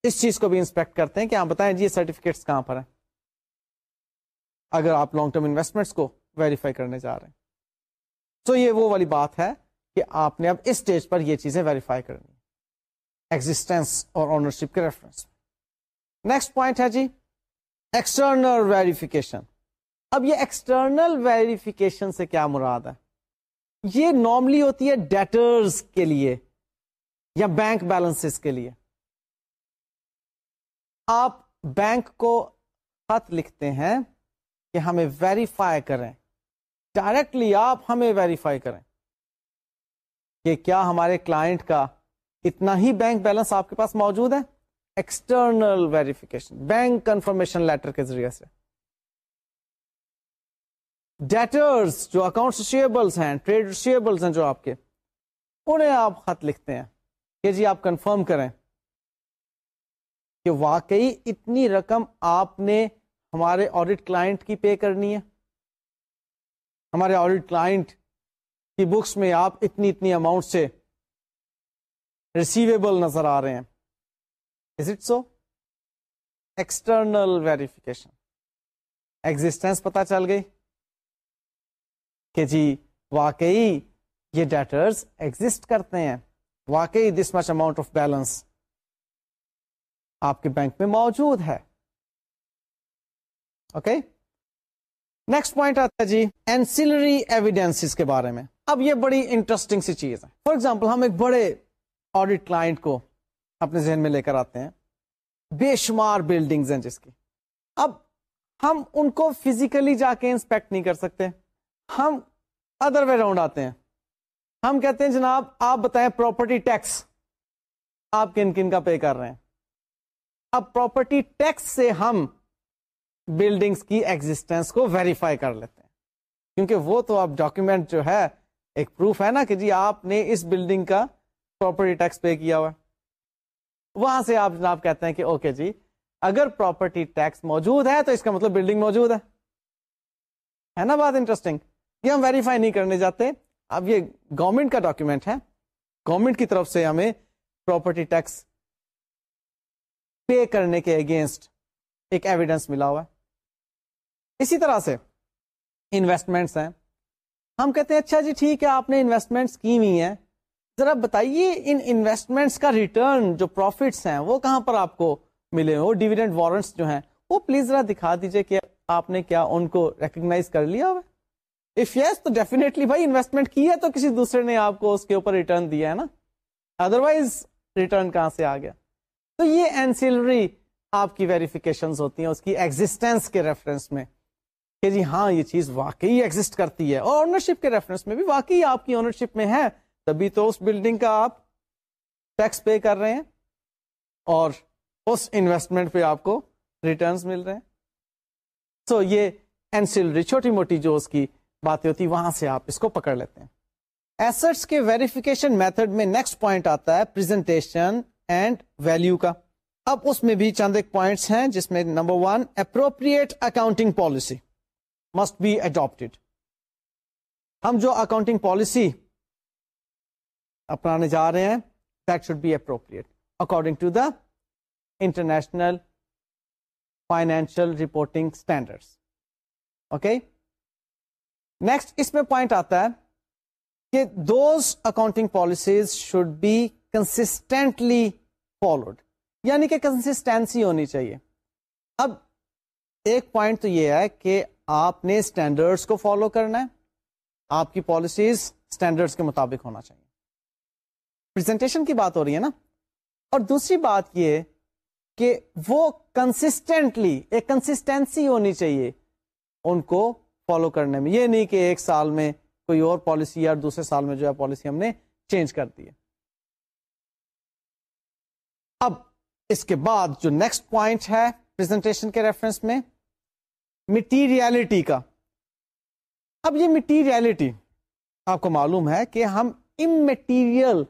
اس چیز کو بھی انسپیکٹ کرتے ہیں کہ آپ بتائیں جی یہ سرٹیفکیٹس کہاں پر ہیں؟ اگر آپ لانگ ٹرم انویسٹمنٹس کو ویریفائی کرنے جا رہے ہیں۔ تو یہ وہ والی بات ہے کہ آپ نے اب اس اسٹیج پر یہ چیزیں ویریفائی کرنی ایگزٹینس اور اونرشپ کے ریفرنس نیکسٹ پوائنٹ ہے جی ایکسٹرنل ویریفیکیشن اب یہ ایکسٹرنل ویریفیکیشن سے کیا مراد ہے؟ یہ نارملی ہوتی ہے ڈیٹرز کے لیے یا بینک بیلنس کے لیے۔ آپ بینک کو خط لکھتے ہیں کہ ہمیں ویریفائی کریں۔ ڈائریکٹلی آپ ہمیں ویریفائی کریں کہ کیا ہمارے کلائنٹ کا اتنا ہی بینک بیلنس آپ کے پاس موجود ہے؟ External verification bank confirmation letter کے ذریعے سے۔ ڈیٹرز جو اکاؤنٹ ریسیبلس ہیں ٹریڈ ریسیبلس ہیں جو آپ کے، انہیں آپ خط لکھتے ہیں کہ جی آپ کنفرم کریں کہ واقعی اتنی رقم آپ نے ہمارے آڈٹ کلائنٹ کی پے کرنی ہے۔ ہمارے آڈٹ کلائنٹ کی بکس میں آپ اتنی اتنی اماؤنٹ سے ریسیویبل نظر آ رہے ہیں۔ Is it so external verification existence پتا چل گئی کہ جی واقعی یہ ڈیٹرز ایگزٹ کرتے ہیں۔ واقعی this much amount of balance آپ کے بینک میں موجود ہے۔ Okay okay? نیکسٹ پوائنٹ آتا ہے جی اینسلری ایویڈینس کے بارے میں۔ اب یہ بڑی انٹرسٹنگ سی چیز ہے۔ فار ایگزامپل ہم ایک بڑے آڈیٹ کلائنٹ کو اپنے ذہن میں لے کر آتے ہیں۔ بے شمار بلڈنگز ہیں جس کی۔ اب ہم ان کو فزیکلی جا کے انسپیکٹ نہیں کر سکتے۔ ہم ادر وے راؤنڈ آتے ہیں۔ ہم کہتے ہیں، جناب، آپ بتائیں پراپرٹی ٹیکس آپ کن کن کا پے کر رہے ہیں۔ اب پراپرٹی ٹیکس سے ہم بلڈنگس کی ایگزٹینس کو ویریفائی کر لیتے ہیں۔ کیونکہ وہ تو اب ڈاکومینٹ جو ہے، ایک پروف ہے نا کہ جی آپ نے اس بلڈنگ کا پراپرٹی ٹیکس پے کیا ہوا۔ وہاں سے آپ جناب کہتے ہیں کہ اوکے جی اگر پراپرٹی ٹیکس موجود ہے تو اس کا مطلب بلڈنگ موجود ہے۔ ہے نا بات انٹرسٹنگ یہ ہم ویریفائی نہیں کرنے جاتے۔ اب یہ گورنمنٹ کا ڈاکومنٹ ہے۔ گورنمنٹ کی طرف سے ہمیں پراپرٹی ٹیکس پے کرنے کے اگینسٹ ایک ایویڈنس ملا ہوا۔ ہے اسی طرح سے انویسٹمنٹس ہیں۔ ہم کہتے ہیں اچھا جی ٹھیک ہے، آپ نے انویسٹمنٹس کی ہوئی ہیں۔ ذرا بتائیے، ان انویسٹمنٹس کا ریٹرن جو پروفٹس ہیں، وہ کہاں پر آپ کو ملے وہ ڈیویڈنڈ وارنٹس جو ہیں، وہ پلیز ذرا دکھا دیجیے کہ آپ نے کیا ان کو ریکگنائز کر لیا ہوا اف یس تو ڈیفینیٹلی بھائی انویسٹمنٹ کی ہے تو کسی دوسرے نے آپ کو اس کے اوپر ریٹرن دیا ہے نا۔ ادروائز ریٹرن کہاں سے آ گیا؟ تو یہ اینسلری آپ کی ویریفیکیشن ہوتی ہیں، اس کی ایگزٹینس کے ریفرنس میں۔ کہ جی ہاں یہ چیز واقعی ایگزٹ کرتی ہے اور اونرشپ کے ریفرنس میں بھی واقعی آپ کی اونرشپ میں ہے۔ تبھی تو اس بلڈنگ کا آپ ٹیکس پے کر رہے ہیں اور اس انویسٹمنٹ پہ آپ کو ریٹرنس مل رہے ہیں۔ سو so یہ اینسلری چھوٹی موٹی جو اس کی باتیں ہوتی، وہاں سے آپ اس کو پکڑ لیتے ہیں۔ ایسٹس کے ویریفیکیشن میتھڈ میں نیکسٹ پوائنٹ آتا ہے پرزنٹیشن اینڈ ویلو کا۔ اب اس میں بھی چند ایک پوائنٹس ہیں جس میں number one appropriate accounting policy must be adopted ہم جو اکاؤنٹنگ پالیسی اپنانے جا رہے ہیں that should be appropriate according to the international financial reporting standard okay next اس میں پوائنٹ آتا ہے کہ those accounting policies should be consistently followed یعنی کہ کنسٹینسی ہونی چاہیے. اب ایک پوائنٹ تو یہ ہے کہ آپ نے اسٹینڈرڈس کو فالو کرنا ہے۔ آپ کی پالیسیز اسٹینڈرڈس کے مطابق ہونا چاہیے۔ پریزنٹیشن کی بات ہو رہی ہے نا۔ اور دوسری بات یہ کہ وہ کنسٹینٹلی ایک کنسٹینسی ہونی چاہیے ان کو فالو کرنے میں۔ یہ نہیں کہ ایک سال میں کوئی اور پالیسی یا دوسرے سال میں جو ہے پالیسی ہم نے چینج کر دی ہے۔ اب اس کے بعد جو نیکسٹ پوائنٹ ہے پریزنٹیشن کے ریفرنس میں مٹیریلٹی کا۔ اب یہ مٹیریلٹی آپ کو معلوم ہے کہ ہم امٹیریل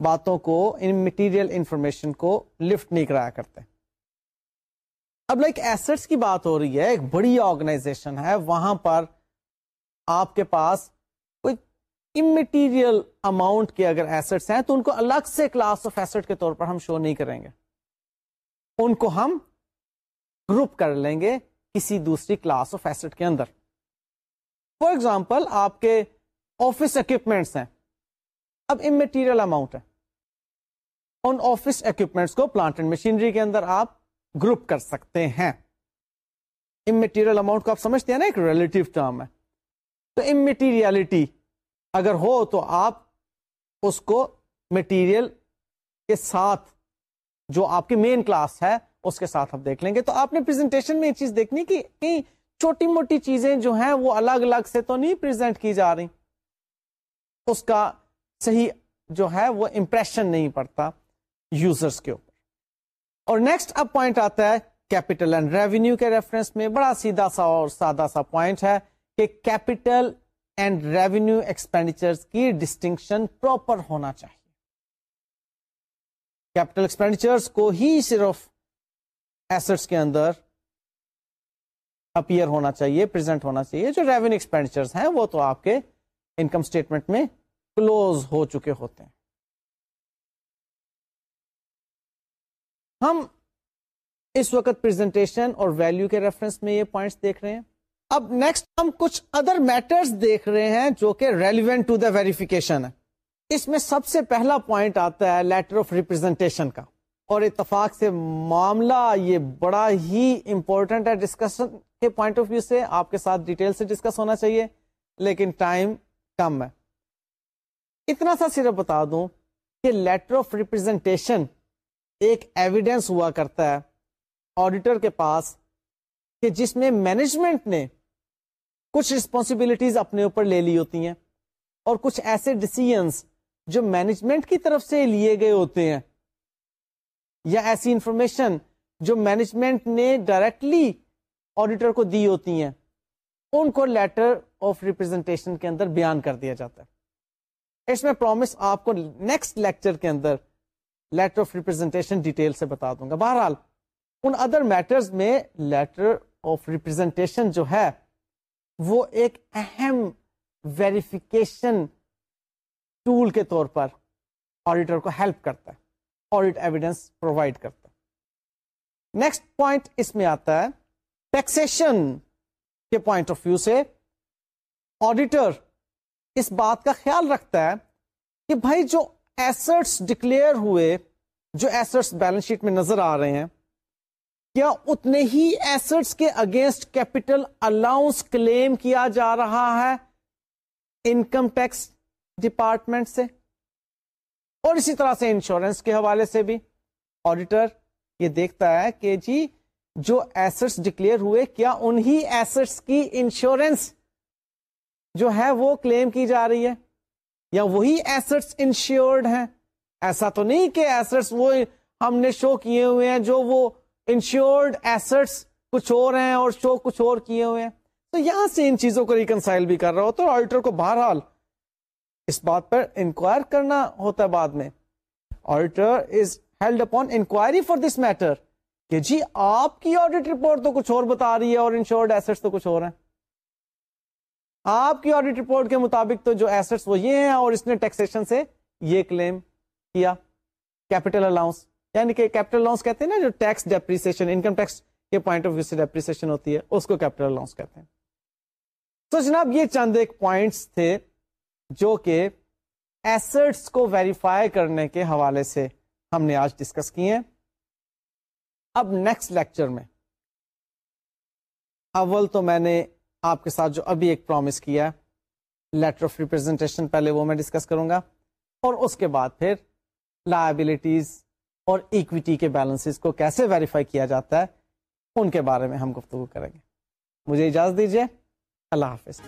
باتوں کو ان مٹیریل انفارمیشن کو لفٹ نہیں کرایا کرتے۔ اب لائک ایسٹس کی بات ہو رہی ہے، ایک بڑی آرگنائزیشن ہے، وہاں پر آپ کے پاس کوئی امٹیریل اماؤنٹ کے اگر ایسٹس ہیں تو ان کو الگ سے کلاس آف ایسٹ کے طور پر ہم شو نہیں کریں گے۔ ان کو ہم گروپ کر لیں گے کسی دوسری کلاس آف ایسٹ کے اندر۔ فور ایگزامپل آپ کے آفس اکوپمنٹس ہیں۔ اب امٹیریل اماؤنٹ ہے۔ ان آفس اکوپمنٹس کو پلانٹ اینڈ مشینری کے اندر آپ گروپ کر سکتے ہیں۔ امٹیریل اماؤنٹ کو آپ سمجھتے ہیں نا، ایک ریلیٹو ٹرم ہے۔ تو امٹیریلٹی اگر ہو تو آپ اس کو مٹیریل کے ساتھ جو آپ کی مین کلاس ہے اس کے ساتھ آپ دیکھ لیں گے۔ تو آپ نے پریزنٹیشن میں یہ چیز دیکھنی کہ چھوٹی موٹی چیزیں جو ہیں وہ الگ الگ سے تو نہیں پریزنٹ کی جا رہی۔ اس کا صحیح جو ہے وہ امپریشن نہیں پڑتا یوزرس کے اوپر۔ اور نیکسٹ اب پوائنٹ آتا ہے کیپیٹل اینڈ ریونیو کے ریفرنس میں۔ بڑا سیدھا سا اور سادہ سا پوائنٹ ہے کہ کیپیٹل اینڈ ریونیو ایکسپینڈیچر کی ڈسٹنکشن پراپر ہونا چاہیے۔ کیپٹل ایکسپینڈیچر کو ہی صرف ایسٹس کے اندر اپیئر ہونا چاہیے پرزینٹ ہونا چاہیے. جو ریونیو ایکسپینڈیچر ہیں وہ تو آپ کے انکم اسٹیٹمنٹ میں کلوز ہو چکے ہوتے ہیں. ہم اس وقت پریزنٹیشن اور ویلو کے ریفرنس میں یہ پوائنٹس دیکھ رہے ہیں. اب نیکسٹ ہم کچھ ادر میٹرز دیکھ رہے ہیں جو کہ ریلیونٹ ٹو دا ویریفیکیشن ہے اس میں سب سے پہلا پوائنٹ آتا ہے لیٹر آف ریپرزینٹیشن کا. اور اتفاق سے معاملہ یہ بڑا ہی امپورٹنٹ ہے۔ ڈسکشن کے پوائنٹ آف ویو سے آپ کے ساتھ ڈیٹیل سے ڈسکس ہونا چاہیے، لیکن ٹائم کم ہے۔ اتنا سا صرف بتا دوں کہ لیٹر آف ریپرزینٹیشن ایک ایویڈینس ہوا کرتا ہے آڈیٹر کے پاس کہ جس میں مینجمنٹ نے کچھ ریسپانسبلٹیز اپنے اوپر لے لی ہوتی ہیں اور کچھ ایسے ڈسیزنس جو مینجمنٹ کی طرف سے لیے گئے ہوتے ہیں۔ یا ایسی انفارمیشن جو مینجمنٹ نے ڈائریکٹلی آڈیٹر کو دی ہوتی ہیں، ان کو لیٹر آف ریپرزینٹیشن کے اندر بیان کر دیا جاتا ہے۔ اس میں پرومس آپ کو نیکسٹ لیکچر کے اندر لیٹر آف ریپرزینٹیشن ڈیٹیل سے بتا دوں گا۔ بہرحال، ان ادر میٹرز میں لیٹر آف ریپرزینٹیشن جو ہے، وہ ایک اہم ویریفیکیشن ٹول کے طور پر آڈیٹر کو ہیلپ کرتا ہے۔ آڈیٹ ایویڈینس پرووائڈ کرتا نیکسٹ پوائنٹ اس میں آتا ہے ٹیکسیشن کے پوائنٹ آف ویو سے آڈیٹر اس بات کا خیال رکھتا ہے کہ بھائی جو ایسٹس ڈکلیئر ہوئے جو ایسٹس بیلنس شیٹ میں نظر آ رہے ہیں کیا اتنے ہی ایسٹس کے اگینسٹ کیپٹل الاؤنس کلیم کیا جا رہا ہے انکم ٹیکس ڈپارٹمنٹ سے اور اسی طرح سے انشورنس کے حوالے سے بھی آڈیٹر یہ دیکھتا ہے کہ جی جو ایسٹس ڈکلیئر ہوئے، کیا انہی ایسٹس کی انشورنس جو ہے وہ کلیم کی جا رہی ہے؟ یا وہی ایسٹس انشیورڈ ہیں؟ ایسا تو نہیں کہ ایسٹس وہ ہم نے شو کیے ہوئے ہیں جو وہ انشیورڈ ایسٹس کچھ اور ہیں اور شو کچھ اور کیے ہوئے ہیں۔ تو یہاں سے ان چیزوں کو ریکنسائل بھی کر رہا ہوتا ہے آڈیٹر کو بہرحال اس بات پر انکوائر کرنا ہوتا ہے بعد میں. Auditor is held upon inquiry for this matter کہ جی آپ کی آڈیٹ رپورٹ تو کچھ اور بتا رہی ہے اور انشورڈ ایسٹس تو کچھ اور ہیں. آپ کی آڈیٹ رپورٹ کے مطابق تو جو ایسٹس وہ یہ ہیں اور اس نے ٹیکسیشن سے یہ کلیم کیا. کیپٹل الاؤنس یعنی کہ کیپٹل الاؤنس کہتے ہیں نا جو ٹیکس ڈیپریسن انکم ٹیکس کے پوائنٹ آف ویو سے ڈیپریسن ہوتی ہے، اس کو کیپٹل الاؤنس کہتے ہیں. تو جناب یہ چند ایک پوائنٹس تھے جو کہ ایسٹس کو ویریفائی کرنے کے حوالے سے ہم نے آج ڈسکس کیے ہیں۔ اب نیکسٹ لیکچر میں۔ اول تو میں نے آپ کے ساتھ جو ابھی ایک پرومس کیا لیٹر آف ریپرزینٹیشن پہلے وہ میں ڈسکس کروں گا۔ اور اس کے بعد پھر لائبلٹیز اور اکویٹی کے بیلنس کو کیسے ویریفائی کیا جاتا ہے، ان کے بارے میں ہم گفتگو کریں گے۔ مجھے اجازت دیجیے اللہ حافظ۔